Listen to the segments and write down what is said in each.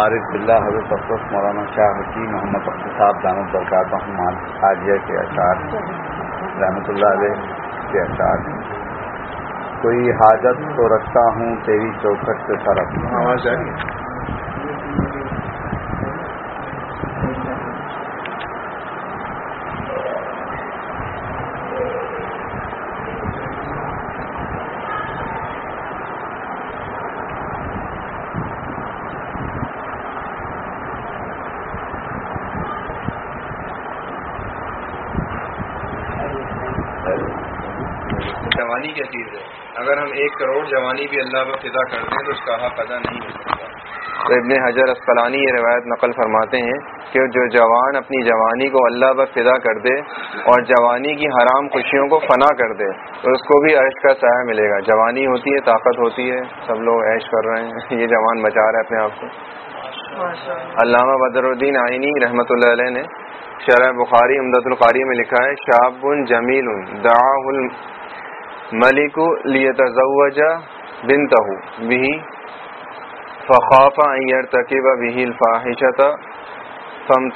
عارف بلّہ حضرت افسوس مولانا شاہ حکیم محمد صاحب دامت برکات محمد حاجیہ کے اشعار رحمۃ اللہ علیہ کے اشعار کوئی حاجت تو رکھتا ہوں تیری چوکھٹ سے طرف آواز آ رہی ہے جوانی کیا چیز ہے اگر کروڑ جوانی بھی اللہ پر فدا کر دیں تو اس کا حق ادا نہیں ہو سکتا۔ تو ابن حجر اسقلانی یہ روایت نقل فرماتے ہیں کہ جو جوان اپنی جوانی کو اللہ پر فدا کر دے اور جوانی کی حرام خوشیوں کو فنا کر دے تو اس کو بھی عیش کا سایہ ملے گا۔ جوانی ہوتی ہے طاقت ہوتی ہے سب لوگ عیش کر رہے ہیں۔ یہ جوان بچا رہے اپنے آپ کو۔ علامہ بدر الدین آئینی رحمۃ اللہ علیہ نے شرح بخاری امداد القاری میں لکھا ہے شاب جمیل دعا ملک لیتزوج بنتہ بھی فخاف تقیب بھی الفاحشت فم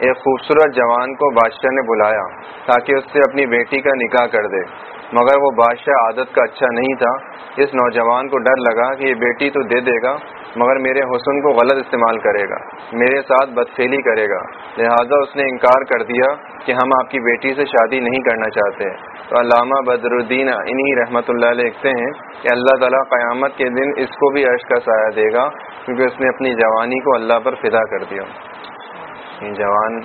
ایک خوبصورت جوان کو بادشاہ نے بلایا تاکہ اس سے اپنی بیٹی کا نکاح کر دے، مگر وہ بادشاہ عادت کا اچھا نہیں تھا۔ اس نوجوان کو ڈر لگا کہ یہ بیٹی تو دے دے گا مگر میرے حسن کو غلط استعمال کرے گا، میرے ساتھ بدفیلی کرے گا۔ لہذا اس نے انکار کر دیا کہ ہم آپ کی بیٹی سے شادی نہیں کرنا چاہتے۔ تو علامہ بدر الدین انہی رحمۃ اللہ علیہ لکھتے ہیں کہ اللہ تعالیٰ قیامت کے دن اس کو بھی عرش کا سایہ دے گا، کیونکہ اس نے اپنی جوانی کو اللہ پر فدا کر دیا۔ جوان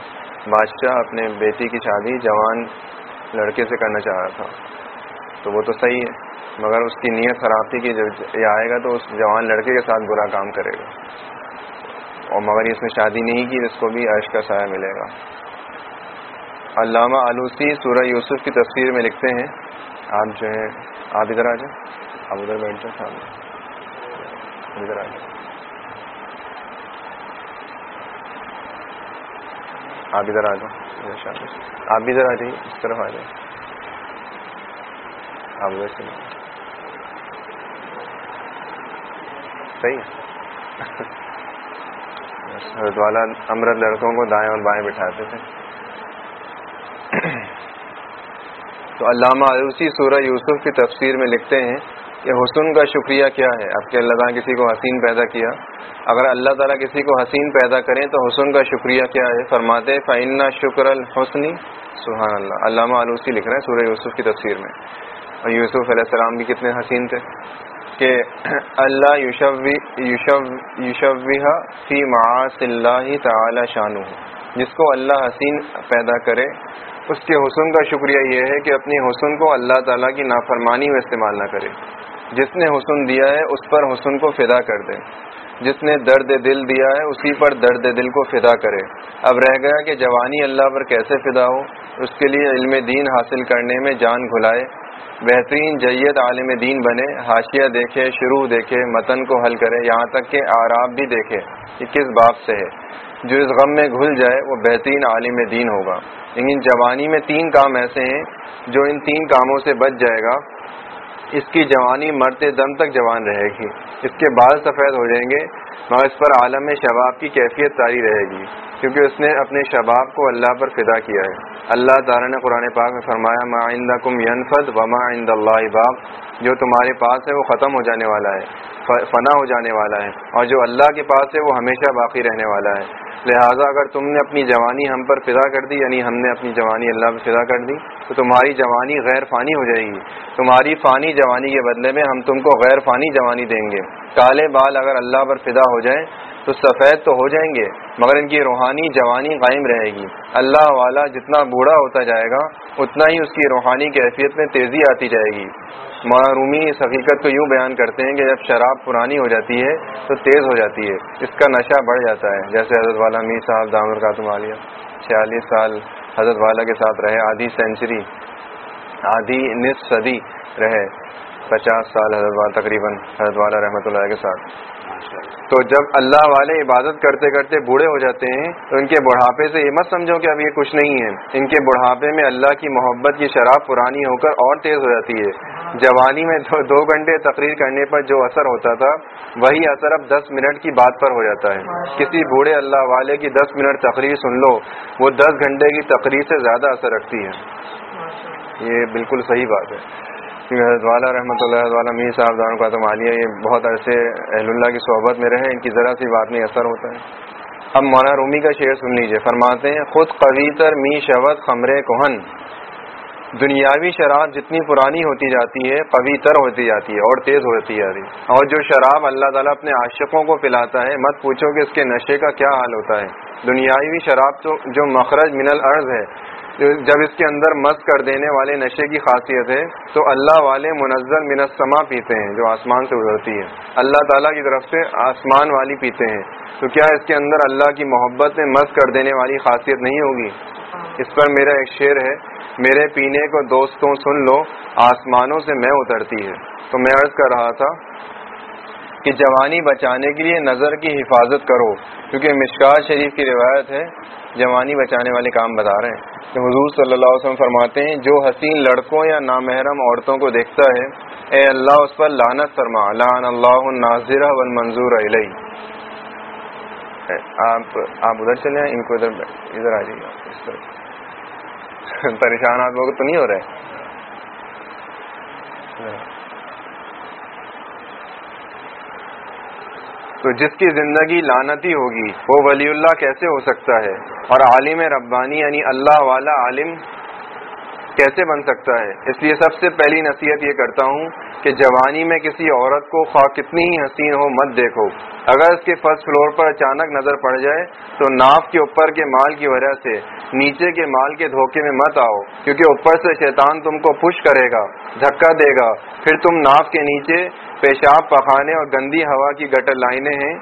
بادشاہ اپنے بیٹی کی شادی جوان لڑکے سے کرنا چاہ رہا تھا۔ تو وہ تو صحیح ہے۔ مگر اس کی نیت خراب تھی کہ جب یہ آئے گا تو اس جوان لڑکے کے ساتھ برا کام کرے گا۔ اور مگر اس نے شادی نہیں کی اس کو بھی عرش کا سایہ ملے گا۔ علامہ آلوسی سورہ یوسف کی تصویر میں لکھتے ہیں۔ آپ جو ہے آپ ادھر آ جائیں۔ آپ ادھر بیٹھ جائیں سامنے۔ ادھر آ جائیں۔ آپ ادھر آ جاؤ آپ بھی ادھر آ جائیے اس طرف آ جائیں۔ آپ ادھر سے۔ صحیح حضرت والا امرت لڑکوں کو دائیں اور بائیں بٹھاتے تھے۔ تو علامہ عروسی سورہ یوسف کی تفسیر میں لکھتے ہیں کہ حسن کا شکریہ کیا ہے۔ اب کہ اللہ تعالیٰ کسی کو حسین پیدا کیا۔ اگر اللہ تعالیٰ کسی کو حسین پیدا کریں تو حسن کا شکریہ کیا ہے۔ فرماتے فعنا شکر الحسنی سبحان اللہ علامہ علوسی لکھ رہے ہیں سورہ یوسف کی تفسیر میں۔ اور یوسف علیہ السلام بھی کتنے حسین تھے۔ کہ اللہ یوشویہ فی معاص اللہ تعالی شانو جس کو اللہ حسین پیدا کرے۔ اس کے حسن کا شکریہ یہ ہے کہ اپنی حسن کو اللہ تعالیٰ کی نافرمانی میں استعمال نہ کرے۔ جس نے حسن دیا ہے، اس پر حسن کو فدا کر دے۔ جس نے درد دل دیا ہے، اسی پر درد دل کو فدا کرے۔ اب رہ گیا کہ جوانی اللہ پر کیسے فدا ہو؟ اس کے لیے علم دین حاصل کرنے میں جان گھلائے۔ بہترین جید عالم دین بنے، حاشیہ دیکھے، شروع دیکھے، متن کو حل کرے، یہاں تک کہ آراب بھی دیکھے کہ کس باپ سے ہے۔ جو اس غم میں گھل جائے، وہ بہترین عالم دین ہوگا۔ لیکن جوانی میں تین کام ایسے ہیں جو ان تین کاموں سے بچ جائے گا۔ اس کی جوانی مرتے دم تک جوان رہے گی۔ اس کے بال سفید ہو جائیں گے۔ مگر اس پر عالم شباب کی کیفیت تاری رہے گی، کیونکہ اس نے اپنے شباب کو اللہ پر فدا کیا ہے۔ اللہ تعالیٰ نے قرآن پاک میں فرمایا، ما آئندہ کم ینفد وما عند اللہ باغ جو تمہارے پاس ہے وہ ختم ہو جانے والا ہے فنا ہو جانے والا ہے، اور جو اللہ کے پاس ہے وہ ہمیشہ باقی رہنے والا ہے۔ لہٰذا اگر تم نے اپنی جوانی ہم پر فدا کر دی یعنی ہم نے اپنی جوانی اللہ پر فدا کر دی، تو تمہاری جوانی غیر فانی ہو جائے گی۔ تمہاری فانی جوانی کے بدلے میں ہم تم کو غیر فانی جوانی دیں گے۔ کالے بال اگر اللہ پر فدا ہو جائیں تو سفید تو ہو جائیں گے، مگر ان کی روحانی جوانی قائم رہے گی۔ اللہ والا جتنا بوڑھا ہوتا جائے گا، اتنا ہی اس کی روحانی کیفیت میں تیزی آتی جائے گی۔ معرومی اس حقیقت کو یوں بیان کرتے ہیں کہ جب شراب پرانی ہو جاتی ہے، تو تیز ہو جاتی ہے۔ اس کا نشہ بڑھ جاتا ہے۔ جیسے حضرت والا میر صاحب دامر کا عالیہ، چھیالیس سال حضرت والا کے ساتھ رہے، آدھی سینچری آدھی نصف صدی رہے، پچاس سال حضرت والا تقریباً حضرت والا رحمۃ اللہ کے ساتھ۔ تو جب اللہ والے عبادت کرتے کرتے بوڑھے ہو جاتے ہیں، تو ان کے بڑھاپے سے یہ مت سمجھو کہ اب یہ کچھ نہیں ہے۔ ان کے بڑھاپے میں اللہ کی محبت کی شراب پرانی ہو کر اور تیز ہو جاتی ہے۔ جوانی میں دو گھنٹے تقریر کرنے پر جو اثر ہوتا تھا، وہی اثر اب دس منٹ کی بات پر ہو جاتا ہے۔ کسی بوڑھے اللہ والے کی دس منٹ تقریر سن لو، وہ دس گھنٹے کی تقریر سے زیادہ اثر رکھتی ہے۔ یہ بالکل صحیح بات ہے۔ کیونکہ حضرت والا رحمۃ اللہ والا میر صاحب، دان کا تو مالیہ یہ بہت عرصے اہل اللہ کی صحبت میں رہے، ان کی ذرا سی بات میں اثر ہوتا ہے۔ اب مولانا رومی کا شعر سن لیجیے فرماتے ہیں، خود قوی تر می شوت خمرے کوہن دنیاوی شراب جتنی پرانی ہوتی جاتی ہے، قوی تر ہوتی جاتی ہے، اور تیز ہوتی جاتی ہے۔ اور جو شراب اللہ تعالیٰ اپنے عاشقوں کو پلاتا ہے، مت پوچھو کہ اس کے نشے کا کیا حال ہوتا ہے۔ دنیاوی شراب تو جو مخرج من الارض ہے جب اس کے اندر مست کر دینے والے نشے کی خاصیت ہے، تو اللہ والے منزل منسما پیتے ہیں، جو آسمان سے گزرتی ہے۔ اللہ تعالیٰ کی طرف سے آسمان والی پیتے ہیں۔ تو کیا اس کے اندر اللہ کی محبت میں مست کر دینے والی خاصیت نہیں ہوگی؟ اس پر میرا ایک شعر ہے، میرے پینے کو دوستوں سن لو، آسمانوں سے میں اترتی ہے تو میں عرض کر رہا تھا کہ جوانی بچانے کے لیے نظر کی حفاظت کرو، کیونکہ مشکار شریف کی روایت ہے جوانی بچانے والے کام بتا رہے ہیں۔ کہ حضور صلی اللہ علیہ وسلم فرماتے ہیں، جو حسین لڑکوں یا نامحرم عورتوں کو دیکھتا ہے، اے اللہ، اس پر لانت فرما۔ لان اللہ ناظرہ والمنظور علیہ آپ آپ ادھر چلے ان کو ادھر ادھر آ جائیے پریشان آپ لوگ تو نہیں ہو رہے۔ تو جس کی زندگی لانتی ہوگی، وہ ولی اللہ کیسے ہو سکتا ہے؟ اور عالم ربانی یعنی اللہ والا عالم کیسے بن سکتا ہے؟ اس لیے سب سے پہلی نصیحت یہ کرتا ہوں کہ جوانی میں کسی عورت کو خواہ کتنی ہی حسین ہو مت دیکھو۔ اگر اس کے فرسٹ فلور پر اچانک نظر پڑ جائے، تو ناف کے اوپر کے مال کی وجہ سے، نیچے کے مال کے دھوکے میں مت آؤ، کیونکہ اوپر سے شیطان تم کو پش کرے گا، دھکا دے گا۔ پھر تم ناف کے نیچے پیشاب پخانے اور گندی ہوا کی گٹر لائنیں ہیں،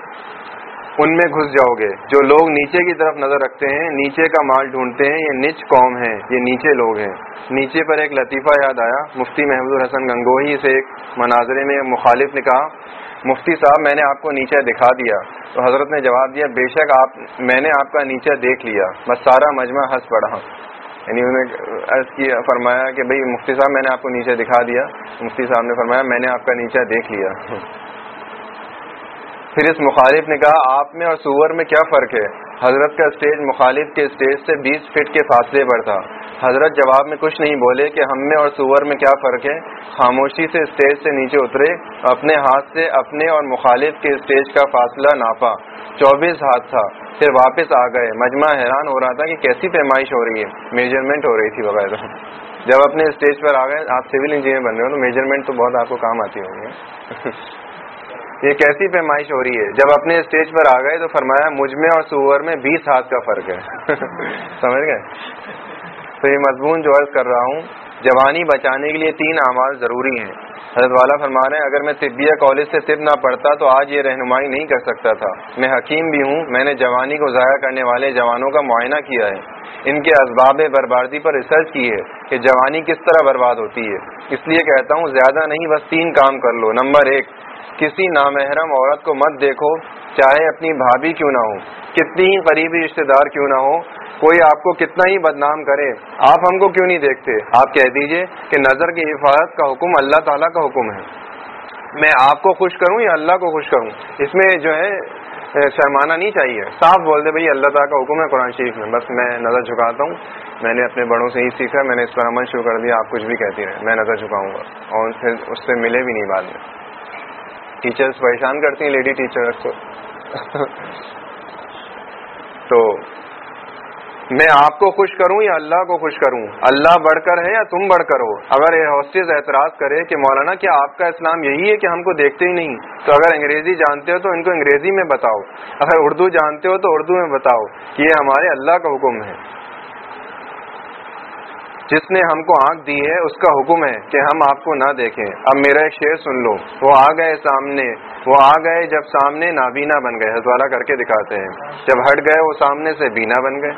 ان میں گھس جاؤ گے۔ جو لوگ نیچے کی طرف نظر رکھتے ہیں، نیچے کا مال ڈھونڈتے ہیں، یہ نیچ قوم ہے یہ نیچے لوگ ہیں۔ نیچے پر ایک لطیفہ یاد آیا، مفتی محمود الحسن گنگوہی سے ایک مناظرے میں مخالف نے کہا، مفتی صاحب، میں نے آپ کو نیچے دکھا دیا۔ تو حضرت نے جواب دیا، بے شک آپ، میں نے آپ کا نیچے دیکھ لیا۔ بس سارا مجمع ہنس پڑا۔ یعنی انہوں نے عرض کیا، فرمایا کہ بھائی مفتی صاحب میں نے آپ کو نیچے دکھا دیا۔ مفتی صاحب نے فرمایا میں نے آپ کا نیچے دیکھ لیا۔ پھر اس مخالف نے کہا، آپ میں اور سور میں کیا فرق ہے؟ حضرت کا اسٹیج مخالف کے اسٹیج سے بیس فٹ کے فاصلے پر تھا۔ حضرت جواب میں کچھ نہیں بولے کہ ہم میں اور سور میں کیا فرق ہے۔ خاموشی سے اسٹیج سے نیچے اترے، اپنے ہاتھ سے اپنے اور مخالف کے اسٹیج کا فاصلہ ناپا۔ چوبیس ہاتھ تھا۔ پھر واپس آ گئے۔ مجمع حیران ہو رہا تھا کہ کیسی پیمائش ہو رہی ہے۔ میجرمنٹ ہو رہی تھی وغیرہ جب اپنے اسٹیج پر آ گئے، آپ سول انجینئر بن رہے ہو تو میجرمنٹ تو بہت آپ کو کام آتی ہوگی۔ یہ کیسی پیمائش ہو رہی ہے؟ جب اپنے اسٹیج پر آ گئے تو فرمایا، مجھ میں اور سور میں بیس ہاتھ کا فرق ہے۔ سمجھ گئے؟ تو یہ مضمون جو عرض کر رہا ہوں، جوانی بچانے کے لیے تین اعمال ضروری ہیں۔ حضرت والا فرما رہے ہیں، اگر میں طبیہ کالج سے طب نہ پڑھتا تو آج یہ رہنمائی نہیں کر سکتا تھا۔ میں حکیم بھی ہوں، میں نے جوانی کو ضائع کرنے والے جوانوں کا معائنہ کیا ہے۔ ان کے اسباب بربادی پر ریسرچ کی ہے کہ جوانی کس طرح برباد ہوتی ہے۔ اس لیے کہتا ہوں، زیادہ نہیں، بس تین کام کر لو۔ نمبر ایک، کسی نامحرم عورت کو مت دیکھو، چاہے اپنی بھابھی کیوں نہ ہو، کتنی ہی قریبی رشتے دار کیوں نہ ہو کوئی آپ کو کتنا ہی بدنام کرے، آپ ہم کو کیوں نہیں دیکھتے؟ آپ کہہ دیجیے کہ نظر کی حفاظت کا حکم اللہ تعالیٰ کا حکم ہے۔ میں آپ کو خوش کروں یا اللہ کو خوش کروں؟ اس میں جو ہے شرمانا نہیں چاہیے۔ صاف بول دے بھائی، اللہ تعالیٰ کا حکم ہے قرآن شریف میں۔ بس میں نظر جھکاتا ہوں۔ میں نے اپنے بڑوں سے ہی سیکھا میں نے اس پر عمل شروع کر دیا، آپ کچھ بھی کہتی رہے میں نظر جھکاؤں گا۔ اور پھر اس سے ملے بھی نہیں بعد میں۔ ٹیچرس پریشان کرتی ہیں لیڈی ٹیچرس کو۔ تو میں آپ کو خوش کروں یا اللہ کو خوش کروں؟ اللہ بڑھ کر ہے یا تم بڑھ کر ہو؟ اگر یہ ہاسٹیز اعتراض کرے کہ مولانا کیا آپ کا اسلام یہی ہے کہ ہم کو دیکھتے ہی نہیں، تو اگر انگریزی جانتے ہو تو ان کو انگریزی میں بتاؤ، اگر اردو جانتے ہو تو اردو میں بتاؤ کہ یہ ہمارے اللہ کا حکم ہے۔ جس نے ہم کو آنکھ دی ہے، اس کا حکم ہے کہ ہم آپ کو نہ دیکھیں۔ اب میرا ایک شعر سن لو۔ وہ آ گئے سامنے، وہ آ گئے جب سامنے نابینا بن گئے ہزوالہ کر کے دکھاتے ہیں۔ جب ہٹ گئے، وہ سامنے سے بینا بن گئے۔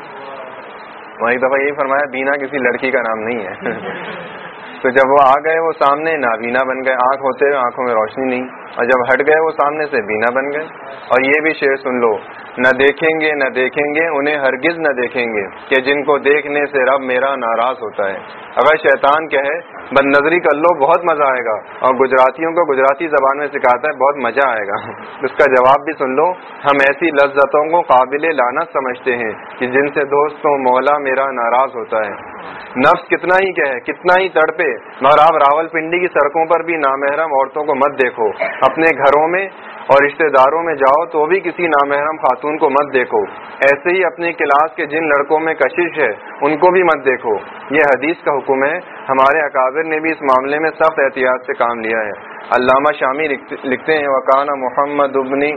وہی دفعہ یہی فرمایا بینا کسی لڑکی کا نام نہیں ہے۔ تو جب وہ آ گئے وہ سامنے نابینا بن گئے۔ آنکھ ہوتے ہوئے آنکھوں میں روشنی نہیں۔ اور جب ہٹ گئے وہ سامنے سے بینا بن گئے۔ اور یہ بھی شعر سن لو۔ نہ دیکھیں گے نہ دیکھیں گے انہیں ہرگز نہ دیکھیں گے کہ جن کو دیکھنے سے رب میرا ناراض ہوتا ہے۔ اگر شیطان کہے بد نظری کر لو، بہت مزہ آئے گا۔ اور گجراتیوں کو گجراتی زبان میں سکھاتا ہے، بہت مزہ آئے گا۔ اس کا جواب بھی سن لو۔ ہم ایسی لذتوں کو قابل لانت سمجھتے ہیں کہ جن سے دوستوں، مولا میرا ناراض ہوتا ہے۔ نفس کتنا ہی کہے، کتنا ہی تڑپے، مگر آپ راول پنڈی کی سڑکوں پر بھی نامحرم عورتوں کو مت دیکھو۔ اپنے گھروں میں اور رشتہ داروں میں جاؤ تو بھی کسی نامحرم خاتون کو مت دیکھو۔ ایسے ہی اپنی کلاس کے جن لڑکوں میں کشش ہے، ان کو بھی مت دیکھو۔ یہ حدیث کا حکم ہے۔ ہمارے اکابر نے بھی اس معاملے میں سخت احتیاط سے کام لیا ہے۔ علامہ شامی لکھتے ہیں وکانہ محمد ابنی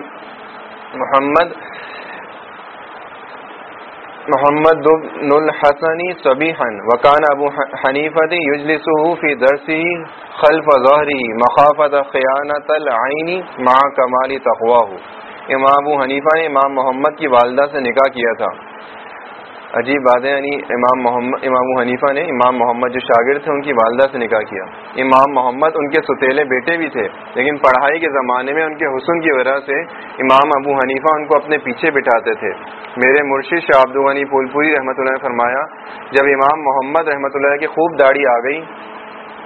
محمد محمد بن الحسنی صبیحن وکان ابو حنیفت یجلسه فی درسی خلف ظہری مخافت خیانت العینی مع کمال تقواه امام ابو حنیفہ نے امام محمد کی والدہ سے نکاح کیا تھا۔ عجیب بات ہے یعنی امام محمد، امام حنیفہ نے امام محمد جو شاگرد تھے، ان کی والدہ سے نکاح کیا۔ امام محمد ان کے ستیلے بیٹے بھی تھے، لیکن پڑھائی کے زمانے میں ان کے حسن کی وجہ سے امام ابو حنیفہ ان کو اپنے پیچھے بٹھاتے تھے۔ میرے مرشد شاہ عبد غنی پھول پوری رحمۃ اللہ نے فرمایا، جب امام محمد رحمۃ اللہ کی خوب داڑھی آ گئی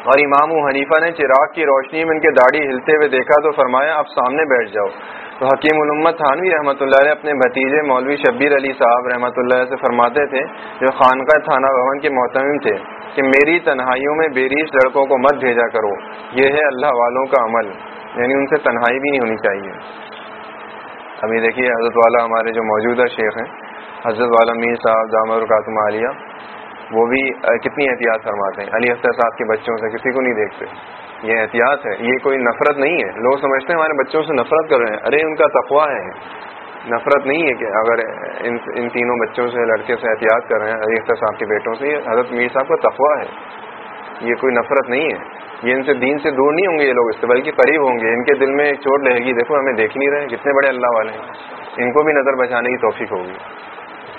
اور امام حنیفہ نے چراغ کی روشنی میں ان کے داڑھی ہلتے ہوئے دیکھا تو فرمایا، اب سامنے بیٹھ جاؤ۔ تو حکیم علمت تھانوی رحمۃ اللہ علیہ اپنے بھتیجے مولوی شبیر علی صاحب رحمۃ اللہ سے فرماتے تھے، جو خانقاہ تھانہ بھون کے محتم تھے، کہ میری تنہائیوں میں بیریش لڑکوں کو مت بھیجا کرو، یہ ہے اللہ والوں کا عمل۔ یعنی ان سے تنہائی بھی نہیں ہونی چاہیے۔ ابھی دیکھیے، حضرت والا ہمارے جو موجودہ شیخ ہیں، حضرت والا میر صاحب، دامر کاتم عالیہ وہ بھی کتنی احتیاط فرماتے ہیں؟ علی اختر صاحب کے بچوں سے کسی کو نہیں دیکھتے۔ یہ احتیاط ہے، یہ کوئی نفرت نہیں ہے۔ لوگ سمجھتے ہیں ہمارے بچوں سے نفرت کر رہے ہیں۔ ارے، ان کا تقوا ہے۔ نفرت نہیں ہے کہ اگر ان ان تینوں بچوں سے لڑکے سے احتیاط کر رہے ہیں، علی اختر صاحب کے بیٹوں سے، یہ حضرت میر صاحب کا تقوا ہے۔ یہ کوئی نفرت نہیں ہے۔ یہ ان سے دین سے دور نہیں ہوں گے یہ لوگ اس سے، بلکہ قریب ہوں گے۔ ان کے دل میں ایک چوٹ رہے گی۔ دیکھو، ہمیں دیکھ نہیں رہے کتنے بڑے اللہ والے ہیں۔ ان کو بھی نظر بچانے کی توفیق ہوگی۔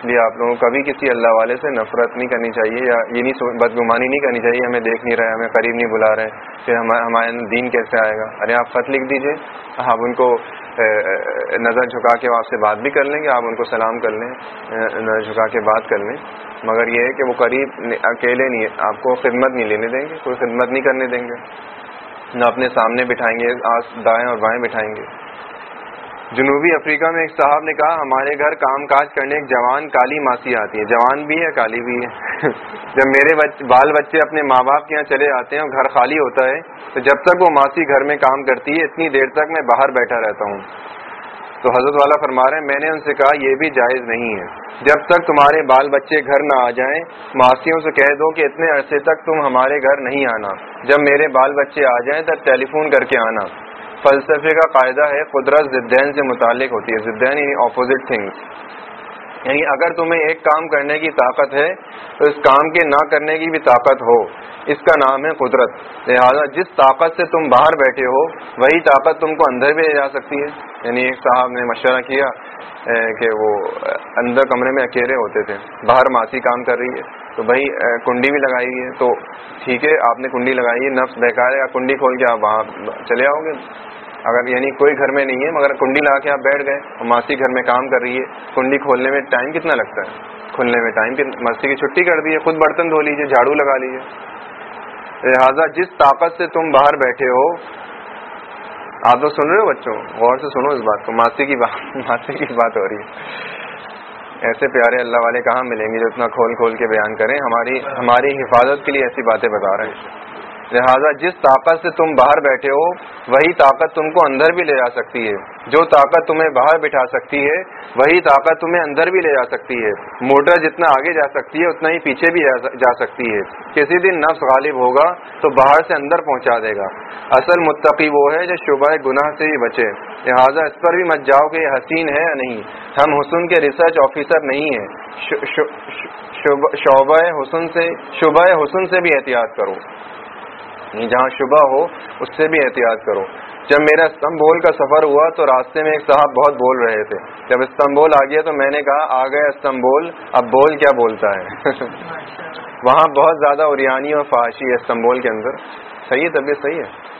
اس لیے آپ لوگوں کو کبھی کسی اللہ والے سے نفرت نہیں کرنی چاہیے یا یہ نہیں بدگمانی نہیں کرنی چاہیے، ہمیں دیکھ نہیں رہے، ہمیں قریب نہیں بلا رہے، پھر ہمارے دین کیسے آئے گا؟ ارے، آپ خط لکھ دیجیے، آپ ان کو نظر جھکا کے آپ سے بات بھی کر لیں گے، آپ ان کو سلام کر لیں نظر جھکا کے بات کر لیں۔ مگر یہ ہے کہ وہ قریب اکیلے نہیں، آپ کو خدمت نہیں لینے دیں گے، کوئی خدمت نہیں کرنے دیں گے۔ نہ اپنے سامنے بٹھائیں گے، آس دائیں اور بائیں بٹھائیں گے۔ جنوبی افریقہ میں ایک صاحب نے کہا، ہمارے گھر کام کاج کرنے ایک جوان کالی ماسی آتی ہے۔ جوان بھی ہے، کالی بھی ہے۔ جب میرے بال بچے اپنے ماں باپ کے یہاں چلے آتے ہیں اور گھر خالی ہوتا ہے، تو جب تک وہ ماسی گھر میں کام کرتی ہے، اتنی دیر تک میں باہر بیٹھا رہتا ہوں۔ تو حضرت والا فرما رہے ہیں، میں نے ان سے کہا، یہ بھی جائز نہیں ہے۔ جب تک تمہارے بال بچے گھر نہ آ جائیں، ماسیوں سے کہہ دو کہ اتنے عرصے تک تم ہمارے گھر نہیں آنا۔ جب میرے بال بچے آ جائیں، تب ٹیلی فون کر کے آنا۔ فلسفے کا قاعدہ ہے، قدرت زدین سے متعلق ہوتی ہے، زدین یعنی اپوزٹ تھنگس یعنی اگر تمہیں ایک کام کرنے کی طاقت ہے، تو اس کام کے نہ کرنے کی بھی طاقت ہو۔ اس کا نام ہے قدرت۔ لہٰذا جس طاقت سے تم باہر بیٹھے ہو، وہی طاقت تم کو اندر بھی لے جا سکتی ہے۔ یعنی ایک صاحب نے مشورہ کیا کہ وہ اندر کمرے میں اکیلے ہوتے تھے، باہر ماسی کام کر رہی ہے۔ تو بھائی کنڈی بھی لگائی ہے، تو ٹھیک ہے، آپ نے کنڈی لگائی ہے، نفس بیکار ہے کنڈی کھول کے آپ وہاں چلے آؤ گے۔ اگر یعنی کوئی گھر میں نہیں ہے، مگر کنڈی لگا کے آپ بیٹھ گئے، اور ماسی گھر میں کام کر رہی ہے، کنڈی کھولنے میں ٹائم کتنا لگتا ہے؟ کھلنے میں ٹائم ماسی کی چھٹی کر دی ہے، خود برتن دھو لیجیے جھاڑو لگا لیجیے لہٰذا جس طاقت سے تم باہر بیٹھے ہو، آپ تو سن رہے ہو بچوں، غور سے سنو اس بات کو، ماسی کی بات، ماسی کی بات ہو رہی ہے۔ ایسے پیارے اللہ والے کہاں ملیں گے جو اتنا کھول کھول کے بیان کریں؟ ہماری ہماری حفاظت کے لیے ایسی باتیں بتا رہے ہیں۔ لہٰذا جس طاقت سے تم باہر بیٹھے ہو، وہی طاقت تم کو اندر بھی لے جا سکتی ہے۔ جو طاقت تمہیں باہر بٹھا سکتی ہے، وہی طاقت تمہیں اندر بھی لے جا سکتی ہے۔ موٹر جتنا آگے جا سکتی ہے، اتنا ہی پیچھے بھی جا سکتی ہے۔ کسی دن نفس غالب ہوگا تو باہر سے اندر پہنچا دے گا۔ اصل متقی وہ ہے جو شبہ گناہ سے ہی بچے۔ لہٰذا اس پر بھی مت جاؤ کہ یہ حسین ہے یا نہیں۔ ہم حسن کے ریسرچ آفیسر نہیں ہیں۔ شعبہ حسن سے شبہ حسن سے بھی احتیاط کرو۔ یعنی جہاں شبہ ہو، اس سے بھی احتیاط کرو۔ جب میرا استنبول کا سفر ہوا تو راستے میں ایک صاحب بہت بول رہے تھے۔ جب استنبول آ گیا تو میں نے کہا، آ گئے استنبول، اب بول کیا بولتا ہے؟ وہاں بہت زیادہ اوریانی اور فحاشی ہے استنبول کے اندر۔ صحیح ہے، طبیعت صحیح ہے۔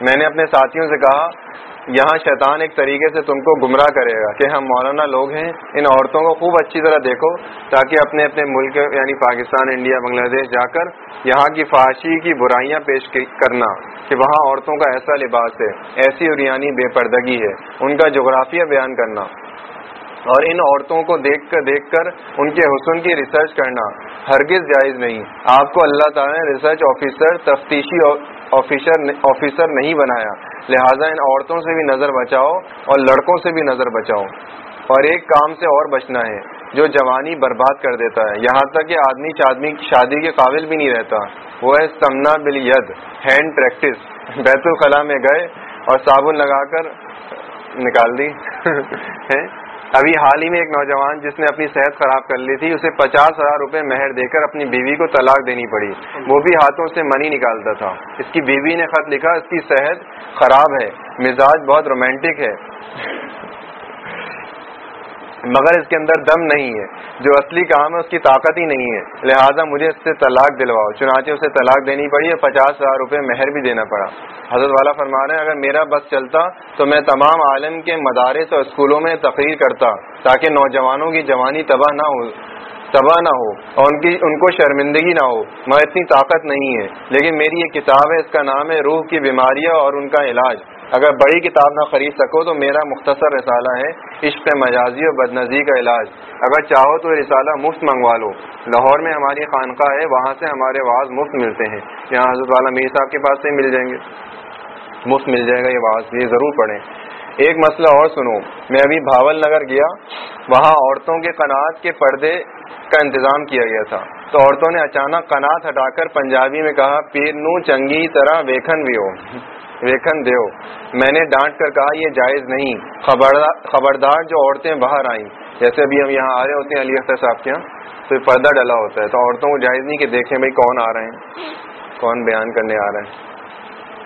میں نے اپنے ساتھیوں سے کہا یہاں شیطان ایک طریقے سے تم کو گمراہ کرے گا کہ ہم مولانا لوگ ہیں، ان عورتوں کو خوب اچھی طرح دیکھو تاکہ اپنے اپنے ملک یعنی پاکستان، انڈیا، بنگلہ دیش جا کر یہاں کی فحاشی کی برائیاں پیش کرنا کہ وہاں عورتوں کا ایسا لباس ہے، ایسی اور یعنی بے پردگی ہے، ان کا جغرافیہ بیان کرنا اور ان عورتوں کو دیکھ کر دیکھ کر ان کے حسن کی ریسرچ کرنا ہرگز جائز نہیں۔ آپ کو اللہ تعالیٰ نے ریسرچ آفیسر تفتیشی آفیسر نہیں بنایا۔ لہٰذا ان عورتوں سے بھی نظر بچاؤ اور لڑکوں سے بھی نظر بچاؤ۔ اور ایک کام سے اور بچنا ہے، جو جوانی برباد کر دیتا ہے۔ یہاں تک کہ آدمی چادمی شادی کے قابل بھی نہیں رہتا۔ وہ ہے سمنا بل ید، ہینڈ پریکٹس۔ بیت الخلاء میں گئے اور صابن لگا کر نکال دی۔ ابھی حال ہی میں ایک نوجوان جس نے اپنی صحت خراب کر لی تھی، اسے پچاس ہزار روپے مہر دے کر اپنی بیوی کو طلاق دینی پڑی۔ وہ بھی ہاتھوں سے منی نکالتا تھا۔ اس کی بیوی نے خط لکھا، اس کی صحت خراب ہے۔ مزاج بہت رومانٹک ہے۔ مگر اس کے اندر دم نہیں ہے۔ جو اصلی کام ہے اس کی طاقت ہی نہیں ہے۔ لہٰذا مجھے اس سے طلاق دلواؤ۔ چنانچہ اسے طلاق دینی پڑی اور پچاس ہزار روپے مہر بھی دینا پڑا۔ حضرت والا فرما رہے ہیں، اگر میرا بس چلتا تو میں تمام عالم کے مدارس اور اسکولوں میں تقریر کرتا، تاکہ نوجوانوں کی جوانی تباہ نہ ہو، تباہ نہ ہو اور ان کی، ان کو شرمندگی نہ ہو۔ مگر اتنی طاقت نہیں ہے۔ لیکن میری یہ کتاب ہے، اس کا نام ہے روح کی بیماریاں اور ان کا علاج۔ اگر بڑی کتاب نہ خرید سکو تو میرا مختصر رسالہ ہے عشق مجازی اور بدنزی کا علاج۔ اگر چاہو تو رسالہ مفت منگوا لو۔ لاہور میں ہماری خانقاہ ہے، وہاں سے ہمارے واز مفت ملتے ہیں۔ یہاں حضرت والا میر صاحب کے پاس سے مل جائیں گے۔ مفت مل جائے گا، یہ واز یہ ضرور پڑھیں۔ ایک مسئلہ اور سنو۔ میں ابھی بھاول نگر گیا، وہاں عورتوں کے قناعت کے پردے کا انتظام کیا گیا تھا۔ تو عورتوں نے اچانک قناط ہٹا کر پنجابی میں کہا، پیر نو چنگی طرح ویکھن بھی ہو۔ ویکن دیو۔ میں نے ڈانٹ کر کہا، یہ جائز نہیں۔ خبردار جو عورتیں باہر آئیں، جیسے ابھی ہم یہاں آ رہے ہوتے ہیں علی اختر صاحب کے یہاں تو پردہ ڈلا ہوتا ہے۔ تو عورتوں کو جائز نہیں کہ دیکھیں بھائی کون آ رہے ہیں، کون بیان کرنے آ رہے ہیں۔